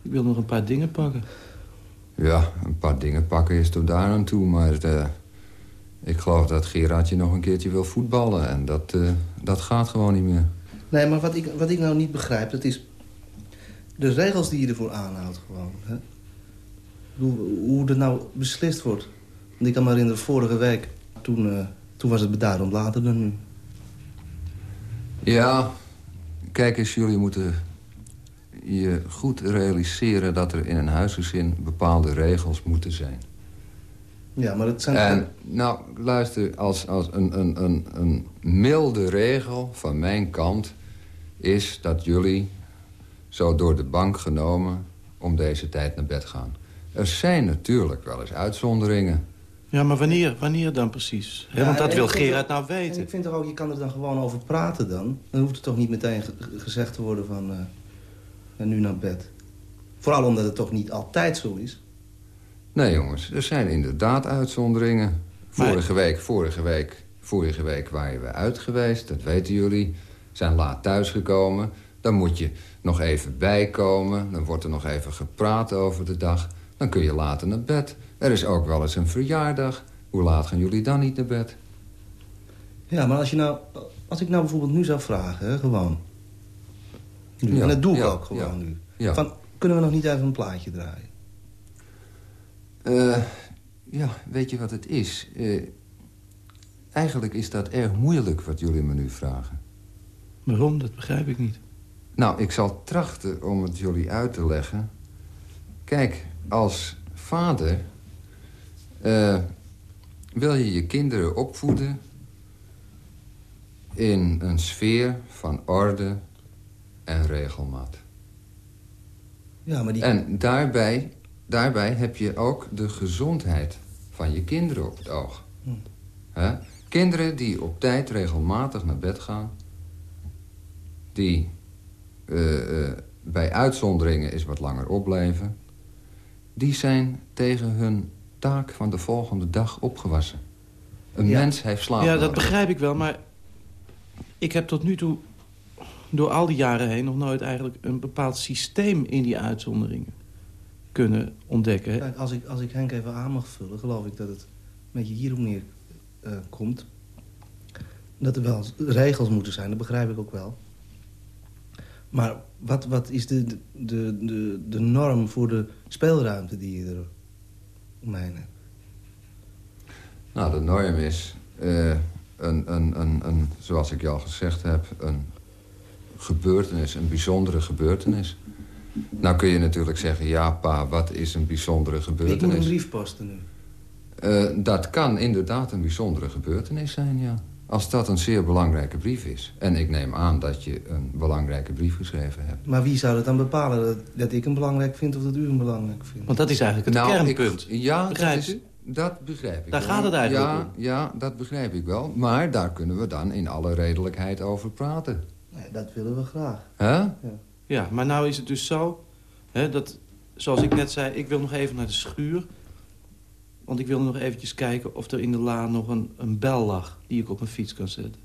Ik wil nog een paar dingen pakken. Ja, een paar dingen pakken is tot daar aan toe. Maar uh, ik geloof dat Gerardje nog een keertje wil voetballen. En dat, uh, dat gaat gewoon niet meer. Nee, maar wat ik, wat ik nou niet begrijp, dat is... de regels die je ervoor aanhoudt gewoon. Hè? Hoe, hoe er nou beslist wordt. Want ik kan me herinneren, vorige week... toen, uh, toen was het beduidend later dan nu. Ja, kijk eens, jullie moeten je goed realiseren... dat er in een huisgezin bepaalde regels moeten zijn. Ja, maar het zijn... En, nou, luister, als, als een, een, een, een milde regel van mijn kant... is dat jullie zo door de bank genomen om deze tijd naar bed gaan. Er zijn natuurlijk wel eens uitzonderingen. Ja, maar wanneer, wanneer dan precies? Ja, Want dat wil Gerard dat- nou weten. En ik vind toch ook, je kan er dan gewoon over praten dan. Dan hoeft het toch niet meteen ge- gezegd te worden van... eh, nu naar bed. Vooral omdat het toch niet altijd zo is. Nee, jongens, er zijn inderdaad uitzonderingen. Vorige week, vorige week, vorige week waren we uit geweest, dat weten jullie. Zijn laat thuisgekomen. Dan moet je nog even bijkomen. Dan wordt er nog even gepraat over de dag. Dan kun je later naar bed. Er is ook wel eens een verjaardag. Hoe laat gaan jullie dan niet naar bed? Ja, maar als, je nou, als ik nou bijvoorbeeld nu zou vragen, hè, gewoon. Nu, Ja, en dat doe ik ja, ook gewoon ja, nu. ja. Van, kunnen we nog niet even een plaatje draaien? Eh, ja, weet je wat het is? Eh, eigenlijk is dat erg moeilijk wat jullie me nu vragen. Waarom? Dat begrijp ik niet. Nou, ik zal trachten om het jullie uit te leggen. Kijk, als vader eh, wil je je kinderen opvoeden in een sfeer van orde en regelmaat. Ja, maar die... En daarbij, daarbij heb je ook de gezondheid van je kinderen op het oog. Hm. Kinderen die op tijd regelmatig naar bed gaan... die eh, eh, bij uitzonderingen eens wat langer opblijven... die zijn tegen hun taak van de volgende dag opgewassen. Een Ja. mens heeft slaap Ja, dat nodig. begrijp ik wel, maar ik heb tot nu toe door al die jaren heen nog nooit eigenlijk een bepaald systeem in die uitzonderingen kunnen ontdekken. Kijk, als ik, als ik Henk even aan mag vullen, geloof ik dat het een beetje hierop neer eh, komt. Dat er wel regels moeten zijn, dat begrijp ik ook wel. Maar wat, wat is de, de, de, de, de norm voor de speelruimte die je er omheen hebt? Nou, de norm is, eh, een, een, een, een, zoals ik je al gezegd heb, een gebeurtenis, een bijzondere gebeurtenis. Nou kun je natuurlijk zeggen, ja pa, wat is een bijzondere Ik moet een gebeurtenis? brief posten nu. Eh, dat kan inderdaad een bijzondere gebeurtenis zijn, ja. Als dat een zeer belangrijke brief is. En ik neem aan dat je een belangrijke brief geschreven hebt. Maar wie zou dat dan bepalen? Dat, dat ik hem belangrijk vind of dat u hem belangrijk vindt? Want dat is eigenlijk het Nou, kernpunt. ik- ja, Begrijpt dat, is, dat begrijp ik Daar wel. gaat het eigenlijk ja, om. Ja, dat begrijp ik wel. Maar daar kunnen we dan in alle redelijkheid over praten. Nee, dat willen we graag. Hè? Ja, maar nou is het dus zo, hè, dat, zoals ik net zei, ik wil nog even naar de schuur. Want ik wil nog eventjes kijken of er in de la nog een, een bel lag die ik op mijn fiets kan zetten.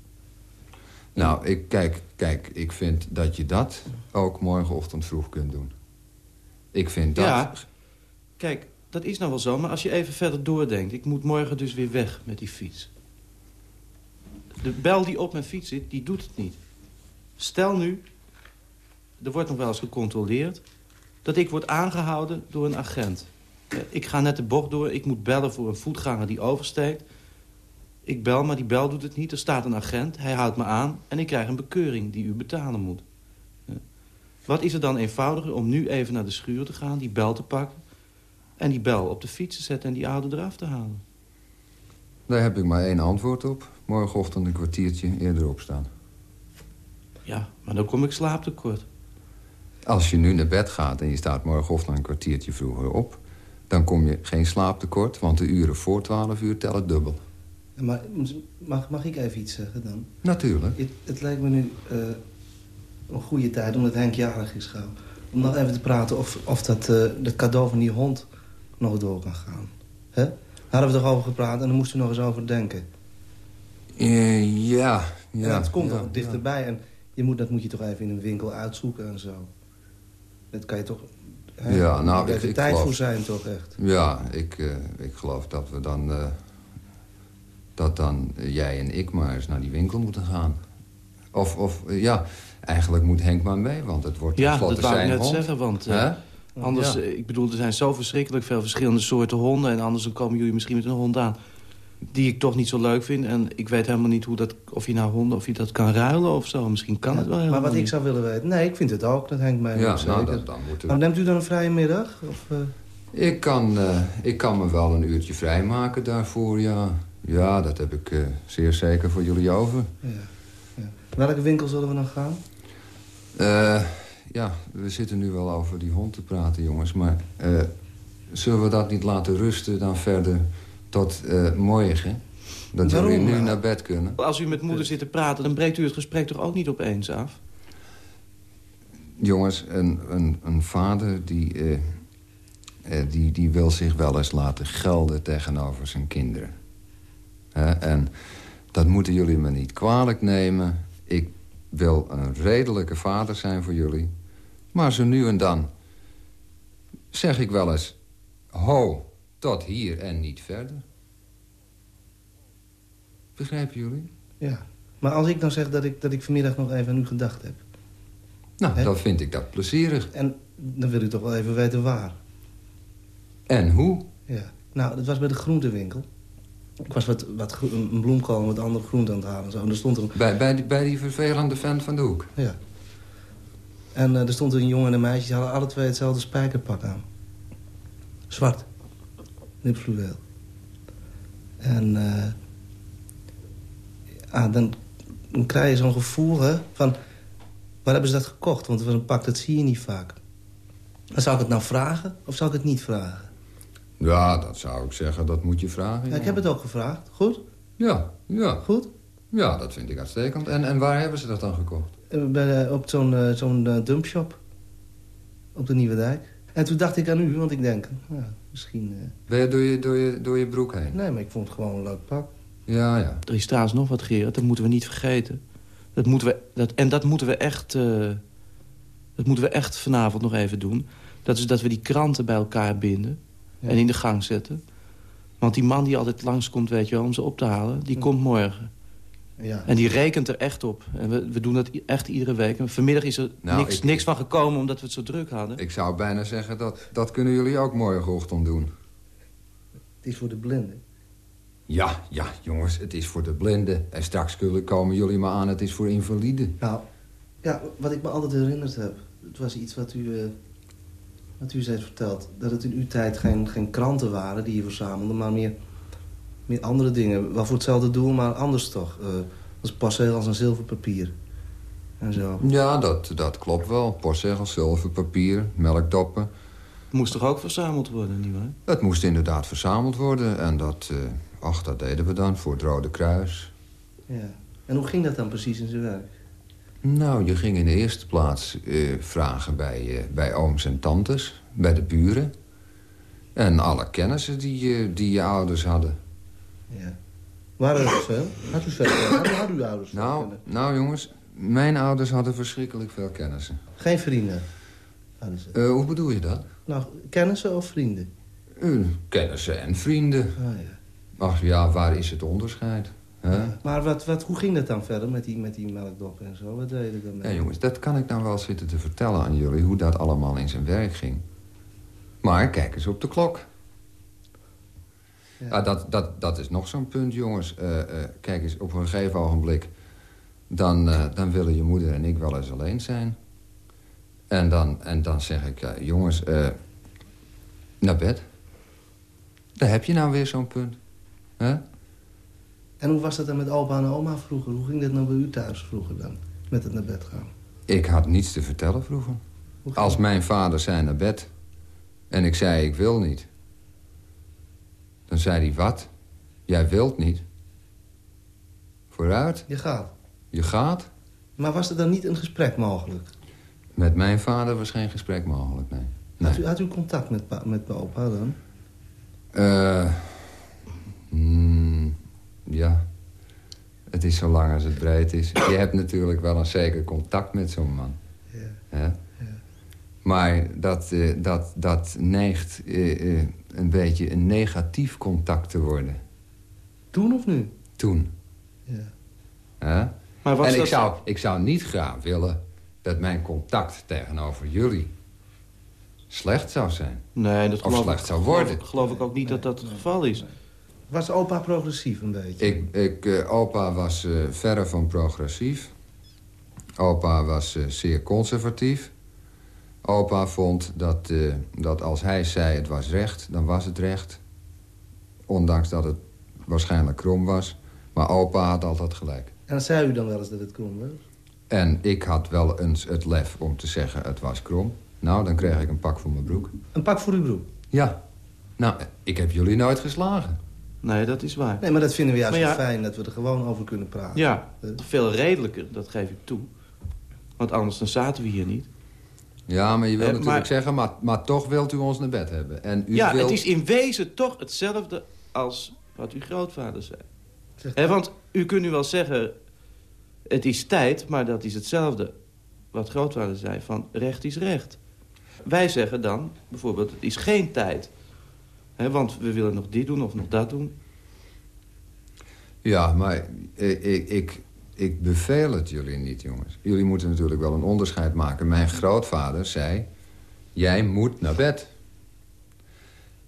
Nou, ik, kijk, kijk, ik vind dat je dat ook morgenochtend vroeg kunt doen. Ik vind dat... Ja, kijk, dat is nou wel zo, maar als je even verder doordenkt... ik moet morgen dus weer weg met die fiets. De bel die op mijn fiets zit, die doet het niet. Stel nu, er wordt nog wel eens gecontroleerd... dat ik word aangehouden door een agent. Eh, Ik ga net de bocht door, ik moet bellen voor een voetganger die oversteekt. Ik bel, maar die bel doet het niet. Er staat een agent, hij houdt me aan... en ik krijg een bekeuring die u betalen moet. Eh, Wat is er dan eenvoudiger om nu even naar de schuur te gaan... die bel te pakken en die bel op de fiets te zetten... en die oude eraf te halen? Daar heb ik maar één antwoord op. Morgenochtend een kwartiertje eerder opstaan. Ja, maar dan kom ik slaaptekort. Als je nu naar bed gaat en je staat morgenochtend een kwartiertje vroeger op... dan kom je geen slaaptekort, want de uren voor 12 uur tellen dubbel. Maar mag, mag ik even iets zeggen dan? Natuurlijk. Het, het lijkt me nu eh, een goede tijd, omdat Henk jarig is gauw... om nog even te praten of, of dat, eh, dat cadeau van die hond nog door kan gaan. Hè? Daar hadden we toch over gepraat en daar moesten we nog eens over denken. Eh, ja, en ja. dat komt ja, toch dichterbij. En je moet, dat moet je toch even in een winkel uitzoeken en zo. Dat kan je toch... hè? Ja, nou, ik, ik tijd geloof... voor zijn toch echt. Ja, ik, eh, ik geloof dat we dan... eh, dat dan jij en ik maar eens naar die winkel moeten gaan. Of, of eh, ja, eigenlijk moet Henk maar mee, want het wordt Ja, tenslotte dat wou ik zijn net hond. zeggen, want... eh? Anders, Ja. ik bedoel, er zijn zo verschrikkelijk veel verschillende soorten honden... en anders dan komen jullie misschien met een hond aan... die ik toch niet zo leuk vind. En ik weet helemaal niet hoe dat, of je nou honden, of je dat kan ruilen of zo. Misschien kan het wel helemaal Maar wat ik zou willen weten... Nee, ik vind het ook. Dat hangt mij Ja, nou, zeker. dat- dan moeten we- Maar neemt u dan een vrije middag? Of, eh, Ik kan, eh, ik kan me wel een uurtje vrijmaken daarvoor, ja. Ja, dat heb ik eh, zeer zeker voor jullie over. ja, ja. Welke winkel zullen we dan gaan? Eh, ja, we zitten nu wel over die hond te praten, jongens. Maar eh, zullen we dat niet laten rusten dan verder tot eh, morgen? Dat jullie Waarom nu naar bed kunnen? Als u met moeder zit te praten, dan breekt u het gesprek toch ook niet opeens af? Jongens, een, een, een vader die, eh, eh, die, die wil zich wel eens laten gelden tegenover zijn kinderen. Hè, en dat moeten jullie me niet kwalijk nemen. Ik wil een redelijke vader zijn voor jullie. Maar zo nu en dan zeg ik wel eens... ho, tot hier en niet verder. Begrijpen jullie? Ja. Maar als ik dan zeg dat ik, dat ik vanmiddag nog even aan u gedacht heb... Nou, Hè? dan vind ik dat plezierig. En dan wil u toch wel even weten waar. En hoe? Ja. Nou, dat was bij de groentewinkel. Ik was wat, wat een bloemkool en wat andere groenten aan het halen. en Zo. En er stond er een... Bij, bij, die, bij die vervelende vent van de hoek. Ja. En eh, er stond een jongen en een meisje, die hadden alle twee hetzelfde spijkerpak aan. Zwart. En eh, ah, dan, dan krijg je zo'n gevoel hè, van... Waar hebben ze dat gekocht? Want het was een pak, dat zie je niet vaak. Dan zou ik het nou vragen of zou ik het niet vragen? Ja, dat zou ik zeggen, dat moet je vragen. Ja, ik heb het ook gevraagd. Goed? Ja, ja. Goed? Ja, dat vind ik uitstekend. En, en waar hebben ze dat dan gekocht? Eh, Bij, op zo'n eh, zo'n dumpshop. Op de Nieuwe Dijk. En toen dacht ik aan u, want ik denk... Ja, misschien... eh, Ben je door je, door je, door je broek heen? Nee, maar ik vond het gewoon een leuk pak. Ja, ja. Er is trouwens nog wat, Gerard, dat moeten we niet vergeten. Dat moeten we, dat, en dat moeten we echt... eh, dat moeten we echt vanavond nog even doen. Dat is dat we die kranten bij elkaar binden. Ja. En in de gang zetten. Want die man die altijd langskomt, weet je wel, om ze op te halen... die komt morgen. Ja. En die rekent er echt op. En we, we doen dat echt iedere week. En vanmiddag is er Nou, niks, ik- niks van gekomen omdat we het zo druk hadden. Ik zou bijna zeggen, dat, dat kunnen jullie ook morgenochtend doen. Het is voor de blinden. Ja, ja, jongens, het is voor de blinden. En straks kunnen- komen jullie maar aan, het is voor invaliden. Nou, ja, wat ik me altijd herinnerd heb... het was iets wat u, eh, wat u eens heeft verteld. Dat het in uw tijd geen, geen kranten waren die je verzamelde... maar meer, meer andere dingen. Wel voor hetzelfde doel, maar anders toch. Eh als postzegels en zilverpapier. En zo. Ja, dat, dat klopt wel. Postzegels, zilver, papier, melkdoppen. Moest toch ook verzameld worden, nietwaar? Het moest inderdaad verzameld worden. En dat, eh, ach, dat deden we dan voor het Rode Kruis. Ja. En hoe ging dat dan precies in zijn werk? Nou, je ging in de eerste plaats eh, vragen bij, eh, bij ooms en tantes, bij de buren. En alle kennissen die, eh, die je ouders hadden. Ja. Waren er veel? Had u veel? Had, had uw ouders veel Nou, nou jongens, mijn ouders hadden verschrikkelijk veel kennissen. Geen vrienden? Eh, hoe bedoel je dat? Nou, kennissen of vrienden? Eh, kennissen en vrienden. Ah, ja. Ach ja, waar is het onderscheid? hè? Maar wat, wat, hoe ging dat dan verder met die, met die melkdop en zo? Wat deden we dan Ja, jongens, dat kan ik nou wel zitten te vertellen aan jullie... hoe dat allemaal in zijn werk ging. Maar kijk eens op de klok. Ja. dat, dat, dat is nog zo'n punt, jongens. Eh, eh, kijk eens, op een gegeven ogenblik... Dan, eh, dan willen je moeder en ik wel eens alleen zijn. En dan, en dan zeg ik, jongens, naar bed. Daar heb je nou weer zo'n punt. hè? En hoe was dat dan met opa en oma vroeger? Hoe ging dat nou bij u thuis vroeger dan? Met het naar bed gaan? Ik had niets te vertellen vroeger. Als mijn vader zei naar bed en ik zei ik wil niet... dan zei hij wat? Jij wilt niet. Vooruit, Je gaat. je gaat. Maar was er dan niet een gesprek mogelijk? Met mijn vader was geen gesprek mogelijk, nee. nee. Had, u, had u contact met, pa- met mijn opa dan? Eh, mm, ja, het is zo lang als het breed is. Je hebt natuurlijk wel een zeker contact met zo'n man. Ja. Hè? Maar dat, eh, dat, dat neigt eh, een beetje een negatief contact te worden. Toen of nu? Toen. Ja. Maar was en ik zou, ik zou niet graag willen dat mijn contact tegenover jullie slecht zou zijn. Nee, dat Of geloof slecht ik, zou geloof worden. ik- Geloof ik ook niet dat dat het geval is. Was opa progressief een beetje? Ik, ik, eh, opa was eh, verre van progressief. Opa was eh, zeer conservatief. Opa vond dat, eh, dat als hij zei het was recht, dan was het recht. Ondanks dat het waarschijnlijk krom was. Maar opa had altijd gelijk. En dan zei u dan wel eens dat het krom was? En ik had wel eens het lef om te zeggen het was krom. Nou, dan kreeg ik een pak voor mijn broek. Een pak voor uw broek? Ja. Nou, ik heb jullie nooit geslagen. Nee, dat is waar. Nee, maar dat vinden we juist ja- fijn dat we er gewoon over kunnen praten. Ja, Eh, veel redelijker, dat geef ik toe. Want anders dan zaten we hier niet. Ja, maar je wilt Eh, natuurlijk maar- zeggen, maar, maar toch wilt u ons naar bed hebben. En u ja, wilt... het is in wezen toch hetzelfde als wat uw grootvader zei. Want u kunt nu wel zeggen, het is tijd, maar dat is hetzelfde. Wat grootvader zei, van recht is recht. Wij zeggen dan, bijvoorbeeld, het is geen tijd. Hè, want we willen nog dit doen of nog dat doen. Ja, maar ik, ik, ik, beveel het jullie niet, jongens. Jullie moeten natuurlijk wel een onderscheid maken. Mijn grootvader zei, jij moet naar bed.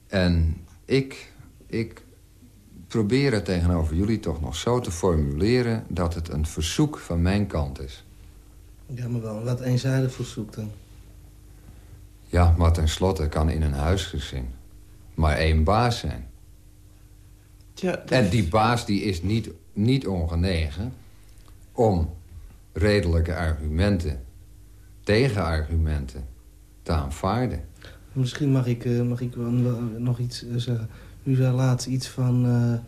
En ik, ik probeer het tegenover jullie toch nog zo te formuleren... dat het een verzoek van mijn kant is. Ja, maar wel een wat eenzijdig verzoek dan. Ja, maar tenslotte kan in een huisgezin maar één baas zijn. Dat- En die baas die is niet, niet ongenegen om redelijke argumenten, tegenargumenten te aanvaarden. Misschien mag ik, eh, mag ik wel, wel nog iets eh, zeggen. U zei laatst iets van... eh,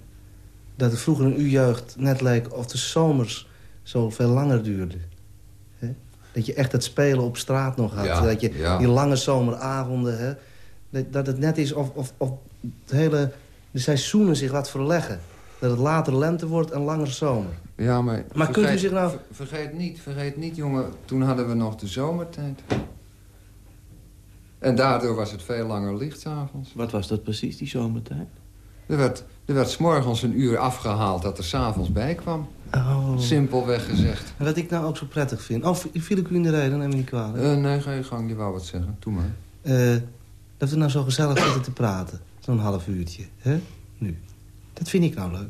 dat het vroeger in uw jeugd net leek of de zomers zo veel langer duurden. Dat je echt het spelen op straat nog had. Ja, dat je ja. die lange zomeravonden... Dat, het net is of, of, of het hele, de seizoenen zich wat verleggen. Dat het later lente wordt en langer zomer. Ja, maar, Maar kunt u zich nou- ver- Vergeet niet, vergeet niet, jongen. Toen hadden we nog de zomertijd. En daardoor was het veel langer licht 's avonds. Wat was dat precies, die zomertijd? Er werd, er werd 's morgens een uur afgehaald dat er s'avonds bij kwam. Oh. Simpelweg gezegd. En wat ik nou ook zo prettig vind... Oh, viel ik u in de reden, neem me niet kwalijk. Eh, nee, ga je gang, je wou wat zeggen. Doe maar. Eh, dat we nou zo gezellig zitten te praten. Zo'n half uurtje, hè? Nu. Dat vind ik nou leuk.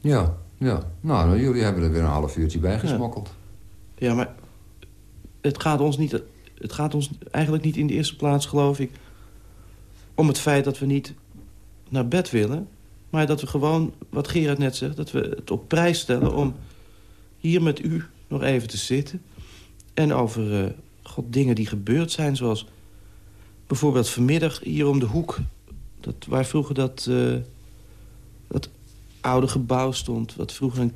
Ja, ja. Nou, jullie hebben er weer een half uurtje bij gesmokkeld. Ja, maar het gaat ons niet... Het gaat ons eigenlijk niet in de eerste plaats, geloof ik... om het feit dat we niet naar bed willen... maar dat we gewoon, wat Gerard net zegt... dat we het op prijs stellen om hier met u nog even te zitten... en over eh, god, dingen die gebeurd zijn, zoals... bijvoorbeeld vanmiddag hier om de hoek... Dat, waar vroeger dat, eh, dat oude gebouw stond... wat vroeger een,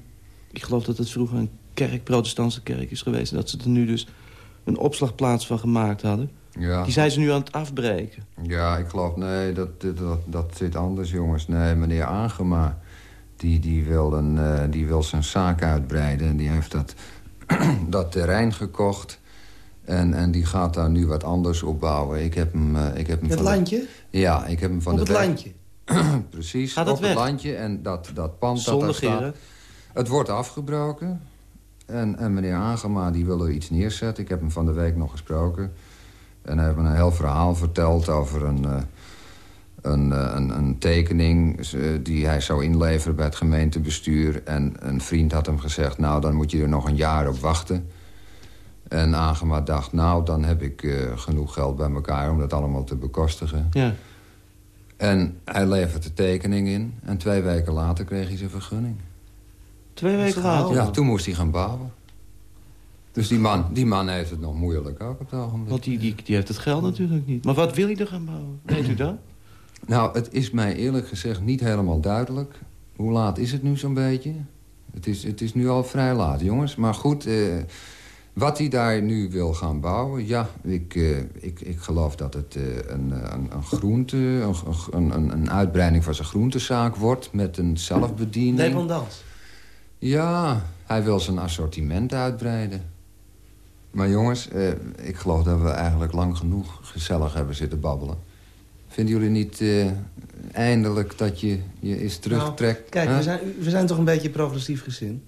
ik geloof dat het vroeger een kerk, protestantse kerk is geweest... en dat ze er nu dus een opslagplaats van gemaakt hadden. Ja. Die zijn ze nu aan het afbreken. Ja, ik geloof, nee, dat, dat, dat, dat zit anders, jongens. Nee, meneer Angema, die, die, wil een, eh, die wil zijn zaak uitbreiden. En die heeft dat, dat terrein gekocht. En, en die gaat daar nu wat anders op bouwen. Ik heb hem, eh, ik heb hem Het van de- landje? ja, ik heb hem van Op de het weg- landje? Precies, Gaat dat op het landje. En dat, dat pand dat Zonder daar staat... Het wordt afgebroken. En, en meneer Angema die wil er iets neerzetten. Ik heb hem van de week nog gesproken. En hij heeft me een heel verhaal verteld over een, eh, een, eh, een, een tekening... eh, die hij zou inleveren bij het gemeentebestuur. En een vriend had hem gezegd... nou, dan moet je er nog een jaar op wachten. En Angema dacht, nou, dan heb ik genoeg geld bij elkaar... om dat allemaal te bekostigen. Ja. En hij levert de tekening in. En twee weken later kreeg hij zijn vergunning. Twee weken later. Ja, toen moest hij gaan bouwen. Dus die man, die man heeft het nog moeilijk ook op het ogenblik. Want die, die, die heeft het geld natuurlijk niet. Maar wat wil hij er gaan bouwen? Weet u dat? Nou, het is mij eerlijk gezegd niet helemaal duidelijk. Hoe laat is het nu zo'n beetje? Het is, het is nu al vrij laat, jongens. Maar goed, eh, wat hij daar nu wil gaan bouwen... ja, ik, eh, ik, ik geloof dat het eh, een, eh, een, een groente... Een, een, een, uitbreiding van zijn groentezaak wordt... met een zelfbediening. Dependance. Ja, hij wil zijn assortiment uitbreiden. Maar jongens, ik geloof dat we eigenlijk lang genoeg gezellig hebben zitten babbelen. Vinden jullie niet eindelijk dat je je eens terugtrekt? Nou, kijk, hè? we zijn, we zijn toch een beetje progressief gezind?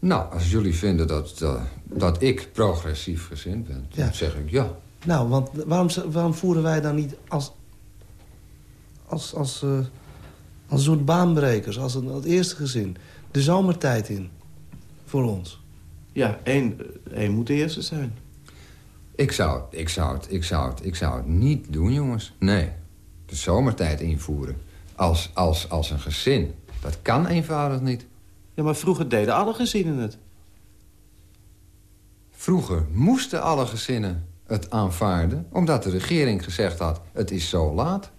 Nou, als jullie vinden dat, dat, dat ik progressief gezind ben, dan zeg ik ja. Nou, want waarom, waarom voeren wij dan niet als, als, als, uh, als een soort baanbrekers, als een, het eerste gezin. De zomertijd in, voor ons. Ja, één, één moet de eerste zijn. Ik zou, ik, zou het, ik, zou het, ik zou het niet doen, jongens. Nee, de zomertijd invoeren. Als, als, als een gezin. Dat kan eenvoudig niet. Maar vroeger deden alle gezinnen het. Vroeger moesten alle gezinnen het aanvaarden... omdat de regering gezegd had, het is zo laat.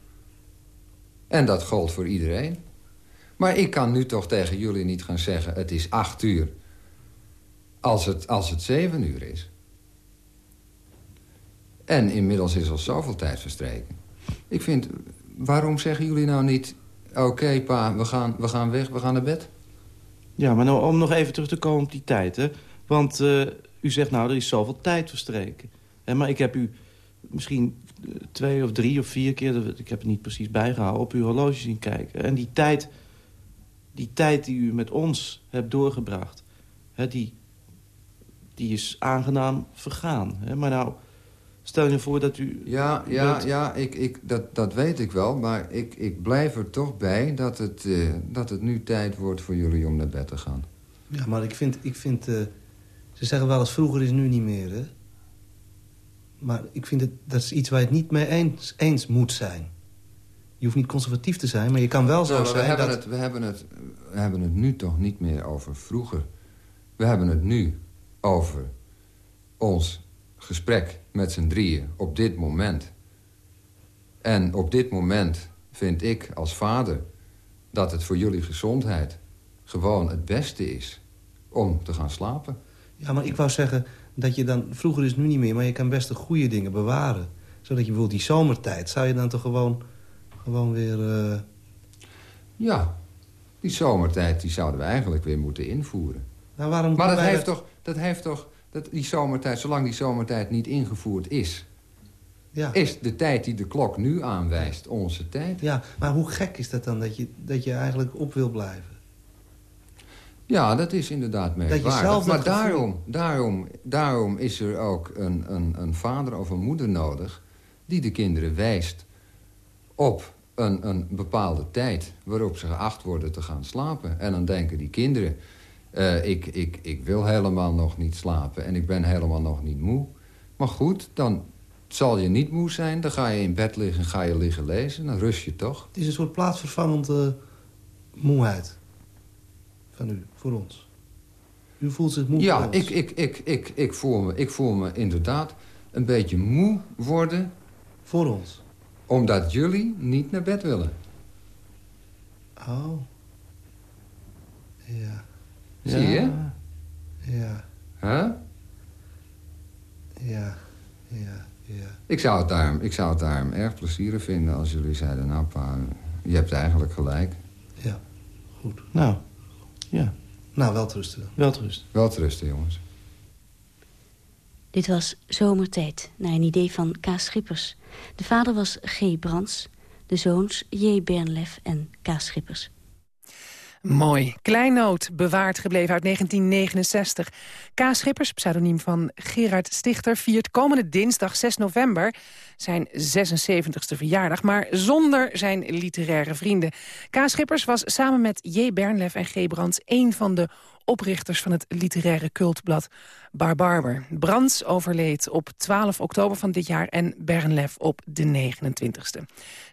En dat gold voor iedereen. Maar ik kan nu toch tegen jullie niet gaan zeggen... het is acht uur als het, als het zeven uur is. En inmiddels is al zoveel tijd verstreken. Ik vind, waarom zeggen jullie nou niet... oké pa, we gaan, we gaan weg, we gaan naar bed? Ja, maar nou, om nog even terug te komen op die tijd, hè. Want uh, u zegt nou, er is zoveel tijd verstreken. Hè, maar ik heb u misschien eh, twee of drie of vier keer... ik heb het niet precies bijgehouden, op uw horloge zien kijken. En die tijd, die tijd die u met ons hebt doorgebracht... Hè, die, die is aangenaam vergaan. Hè. Maar nou, stel je voor dat u... Ja, ja, ja ik, ik, dat, dat weet ik wel. Maar ik, ik blijf er toch bij dat het, uh, dat het nu tijd wordt voor jullie om naar bed te gaan. Ja, maar ik vind... Ik vind uh, ze zeggen wel eens vroeger is nu niet meer, hè? Maar ik vind het, dat is iets waar je het niet mee eens, eens moet zijn. Je hoeft niet conservatief te zijn, maar je kan wel zo nou, zijn we hebben dat... Het, we, hebben het, we hebben het nu toch niet meer over vroeger. We hebben het nu over ons gesprek met z'n drieën op dit moment. En op dit moment vind ik als vader dat het voor jullie gezondheid gewoon het beste is om te gaan slapen. Ja, maar ik wou zeggen dat je dan... Vroeger is het nu niet meer, maar je kan best de goede dingen bewaren. Zodat je bijvoorbeeld die zomertijd... zou je dan toch gewoon, gewoon weer... Uh... Ja, die zomertijd die zouden we eigenlijk weer moeten invoeren. Nou, waarom maar dat heeft, toch, dat heeft toch... Dat die zomertijd, zolang die zomertijd niet ingevoerd is... Ja. is de tijd die de klok nu aanwijst onze tijd. Ja, maar hoe gek is dat dan dat je, dat je eigenlijk op wil blijven? Ja, dat is inderdaad merkwaardig. Maar daarom, daarom, daarom is er ook een, een, een vader of een moeder nodig... die de kinderen wijst op een, een bepaalde tijd... waarop ze geacht worden te gaan slapen. En dan denken die kinderen... Uh, ik, ik, ik wil helemaal nog niet slapen en ik ben helemaal nog niet moe. Maar goed, dan zal je niet moe zijn. Dan ga je in bed liggen, ga je liggen lezen. Dan rust je toch. Het is een soort plaatsvervangende moeheid van u, voor ons. U voelt zich moe Ja, ik, ik, ik, ik, ik, voel me, ik voel me inderdaad een beetje moe worden. Voor ons? Omdat jullie niet naar bed willen. Oh. Ja. Zie je? Ja. Huh? Ja, ja, ja. Ik zou, het daarom, ik zou het daarom erg plezierig vinden als jullie zeiden... nou pa, je hebt eigenlijk gelijk. Ja, goed. Nou, ja. Nou, welterusten. Welterusten. Welterusten, jongens. Dit was Zomertijd, naar een idee van K. Schippers. De vader was G. Brands, de zoons J. Bernlef en K. Schippers. Mooi. Kleinoot, bewaard gebleven uit 1969. K. Schippers, pseudoniem van Gerard Stichter... viert komende dinsdag 6 november zijn 76ste verjaardag... maar zonder zijn literaire vrienden. K. Schippers was samen met J. Bernlef en G. Brands... een van de oprichters van het literaire cultblad Barbarber. Brands overleed op 12 oktober van dit jaar en Bernlef op de 29ste.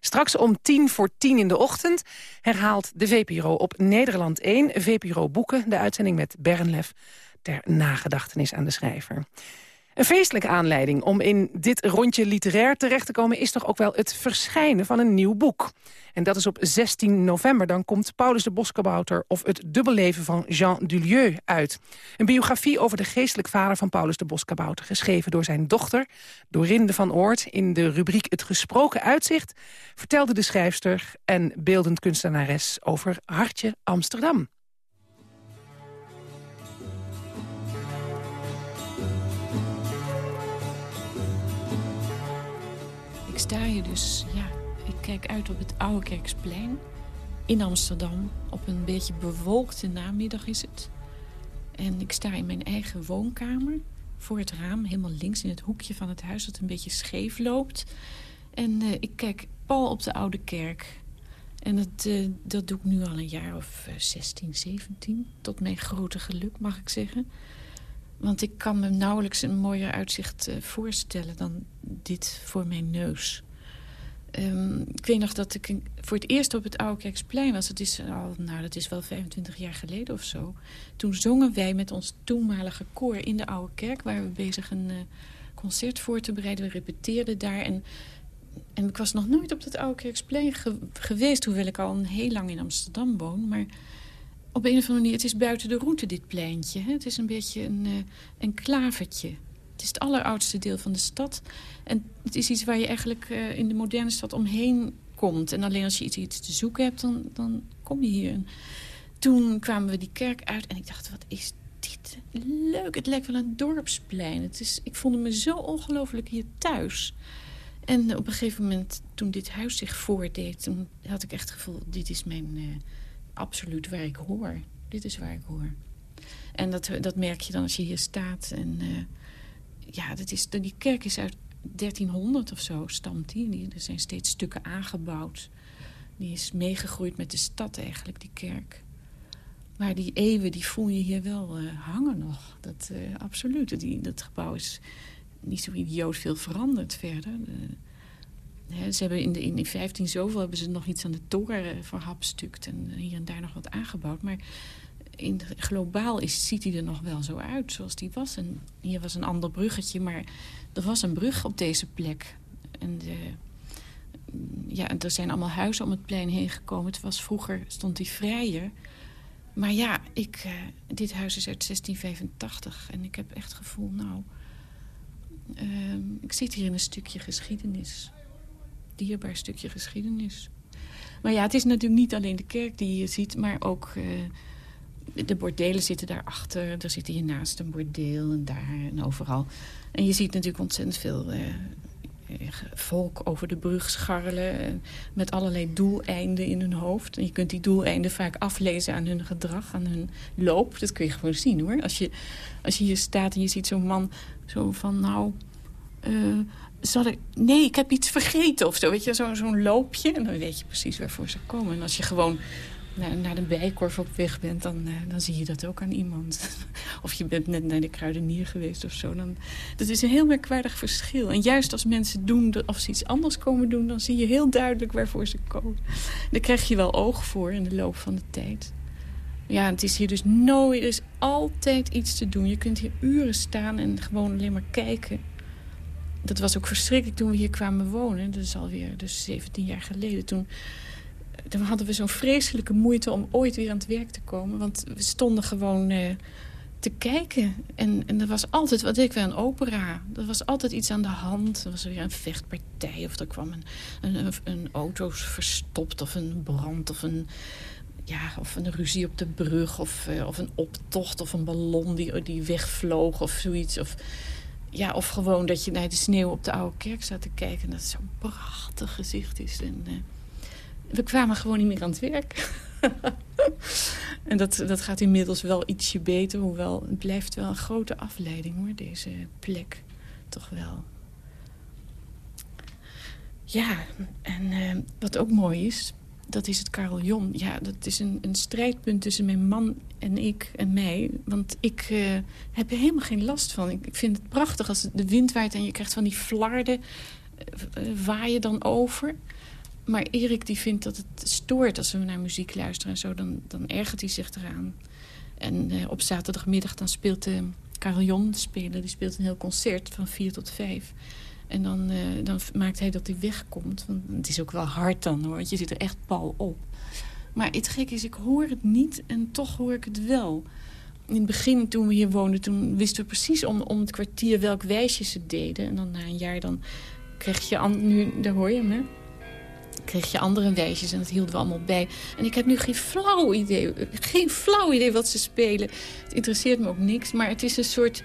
Straks om tien voor tien in de ochtend herhaalt de VPRO op Nederland 1... VPRO Boeken, de uitzending met Bernlef ter nagedachtenis aan de schrijver. Een feestelijke aanleiding om in dit rondje literair terecht te komen... is toch ook wel het verschijnen van een nieuw boek. En dat is op 16 november. Dan komt Paulus de Boskabouter of het dubbelleven van Jean Dulieu uit. Een biografie over de geestelijk vader van Paulus de Boskabouter... geschreven door zijn dochter, Dorinde van Oort. In de rubriek Het Gesproken Uitzicht... vertelde de schrijfster en beeldend kunstenares over Hartje Amsterdam. Ik sta hier dus, ja, ik kijk uit op het Oude Kerksplein in Amsterdam. Op een beetje bewolkte namiddag is het. En ik sta in mijn eigen woonkamer voor het raam, helemaal links in het hoekje van het huis... dat een beetje scheef loopt. En uh, ik kijk pal op de Oude Kerk. En dat, uh, dat doe ik nu al een jaar of uh, 16, 17. Tot mijn grote geluk, mag ik zeggen. Want ik kan me nauwelijks een mooier uitzicht uh, voorstellen dan dit voor mijn neus. Um, ik weet nog dat ik voor het eerst op het Oude Kerksplein was. Het is al, nou, dat is wel 25 jaar geleden of zo. Toen zongen wij met ons toenmalige koor in de Oude Kerk... waar we bezig een uh, concert voor te bereiden. We repeteerden daar en, en ik was nog nooit op het Oude Kerksplein ge geweest... hoewel ik al heel lang in Amsterdam woon. Maar op een of andere manier, het is buiten de route dit pleintje. Hè? Het is een beetje een, uh, een klavertje. Het is het alleroudste deel van de stad. En het is iets waar je eigenlijk uh, in de moderne stad omheen komt. En alleen als je iets, iets te zoeken hebt, dan, dan kom je hier. En toen kwamen we die kerk uit en ik dacht, wat is dit leuk. Het lijkt wel een dorpsplein. Het is, ik voelde me zo ongelooflijk hier thuis. En op een gegeven moment, toen dit huis zich voordeed... toen had ik echt het gevoel, dit is mijn uh, absoluut waar ik hoor. Dit is waar ik hoor. En dat, dat merk je dan als je hier staat. En uh, ja, dat is, die kerk is uit 1300 of zo, stamt die. Er zijn steeds stukken aangebouwd. Die is meegegroeid met de stad eigenlijk, die kerk. Maar die eeuwen, die voel je hier wel uh, hangen nog. Dat, uh, absoluut. Die, dat gebouw is niet zo idioot veel veranderd verder. De, ze hebben in, de, in 15 zoveel hebben ze nog iets aan de toren verhapstukt. En hier en daar nog wat aangebouwd. Maar in, globaal is, ziet hij er nog wel zo uit zoals die was. En hier was een ander bruggetje, maar er was een brug op deze plek. En de, ja, er zijn allemaal huizen om het plein heen gekomen. Het was vroeger, stond hij vrijer. Maar ja, ik, uh, dit huis is uit 1685. En ik heb echt het gevoel, nou... Uh, ik zit hier in een stukje geschiedenis. Dierbaar stukje geschiedenis. Maar ja, het is natuurlijk niet alleen de kerk die je ziet... maar ook uh, de bordelen zitten daarachter. Er zit hiernaast een bordeel en daar en overal. En je ziet natuurlijk ontzettend veel uh, volk over de brug scharrelen... Met allerlei doeleinden in hun hoofd. En je kunt die doeleinden vaak aflezen aan hun gedrag, aan hun loop. Dat kun je gewoon zien, hoor. Als je, als je hier staat en je ziet zo'n man zo van... nou, zal ik... Nee, ik heb iets vergeten of zo. Weet je, zo'n zo loopje. En dan weet je precies waarvoor ze komen. En als je gewoon naar, de bijkorf op weg bent, dan, uh, dan zie je dat ook aan iemand. of je bent net naar de kruidenier geweest of zo. Dan, dat is een heel merkwaardig verschil. En juist als mensen doen, of ze iets anders komen doen... dan zie je heel duidelijk waarvoor ze komen. Daar krijg je wel oog voor in de loop van de tijd. Ja, het is hier dus nooit... Is altijd iets te doen. Je kunt hier uren staan en gewoon alleen maar kijken. Dat was ook verschrikkelijk toen we hier kwamen wonen. Dat is alweer dus 17 jaar geleden. Toen dan hadden we zo'n vreselijke moeite om ooit weer aan het werk te komen. Want we stonden gewoon uh, te kijken. En, en er was altijd, wat ik wel, een opera. Er was altijd iets aan de hand. Er was weer een vechtpartij of er kwam een, een, een auto verstopt of een brand of een... Ja, of een ruzie op de brug, of, uh, of een optocht, of een ballon die, die wegvloog, of zoiets. Of, ja, of gewoon dat je naar de sneeuw op de oude kerk staat te kijken... en dat het zo'n prachtig gezicht is. En, uh, we kwamen gewoon niet meer aan het werk. en dat, dat gaat inmiddels wel ietsje beter. Hoewel het blijft wel een grote afleiding hoor, deze plek. Toch wel. Ja, en uh, wat ook mooi is, dat is het carillon. Ja, dat is een, een strijdpunt tussen mijn man en ik en mij. Want ik uh, heb er helemaal geen last van. Ik, vind het prachtig als de wind waait en je krijgt van die flarden... Uh, waaien dan over maar Erik die vindt dat het stoort als we naar muziek luisteren en zo. Dan, dan ergert hij zich eraan. En op zaterdagmiddag dan speelt de carillon spelen. Die speelt een heel concert van vier tot vijf. En dan, uh, dan maakt hij dat hij wegkomt. Want het is ook wel hard dan hoor. Want je zit er echt pal op. Maar het gek is, ik hoor het niet en toch hoor ik het wel. In het begin, toen we hier woonden, toen wisten we precies om, om het kwartier welk wijsje ze deden. En dan na een jaar dan kreeg je... Nu, daar hoor je kreeg je andere wijsjes en dat hielden we allemaal bij. En ik heb nu geen flauw idee, geen flauw idee wat ze spelen. Het interesseert me ook niks, maar het is een soort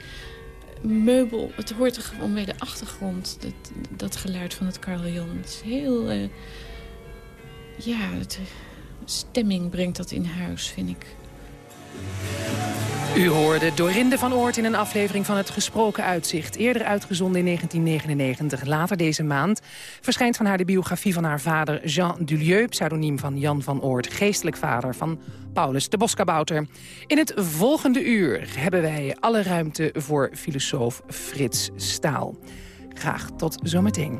meubel. Het hoort er gewoon bij de achtergrond, dat, dat geluid van het carillon. Het is heel... Uh, ja, het, stemming brengt dat in huis, vind ik. U hoorde Dorinde van Oort in een aflevering van Het Gesproken Uitzicht. Eerder uitgezonden in 1999. Later deze maand verschijnt van haar de biografie van haar vader Jean Dulieu... pseudoniem van Jan van Oort, geestelijk vader van Paulus de Boskabouter. In het volgende uur hebben wij alle ruimte voor filosoof Frits Staal. Graag tot zometeen.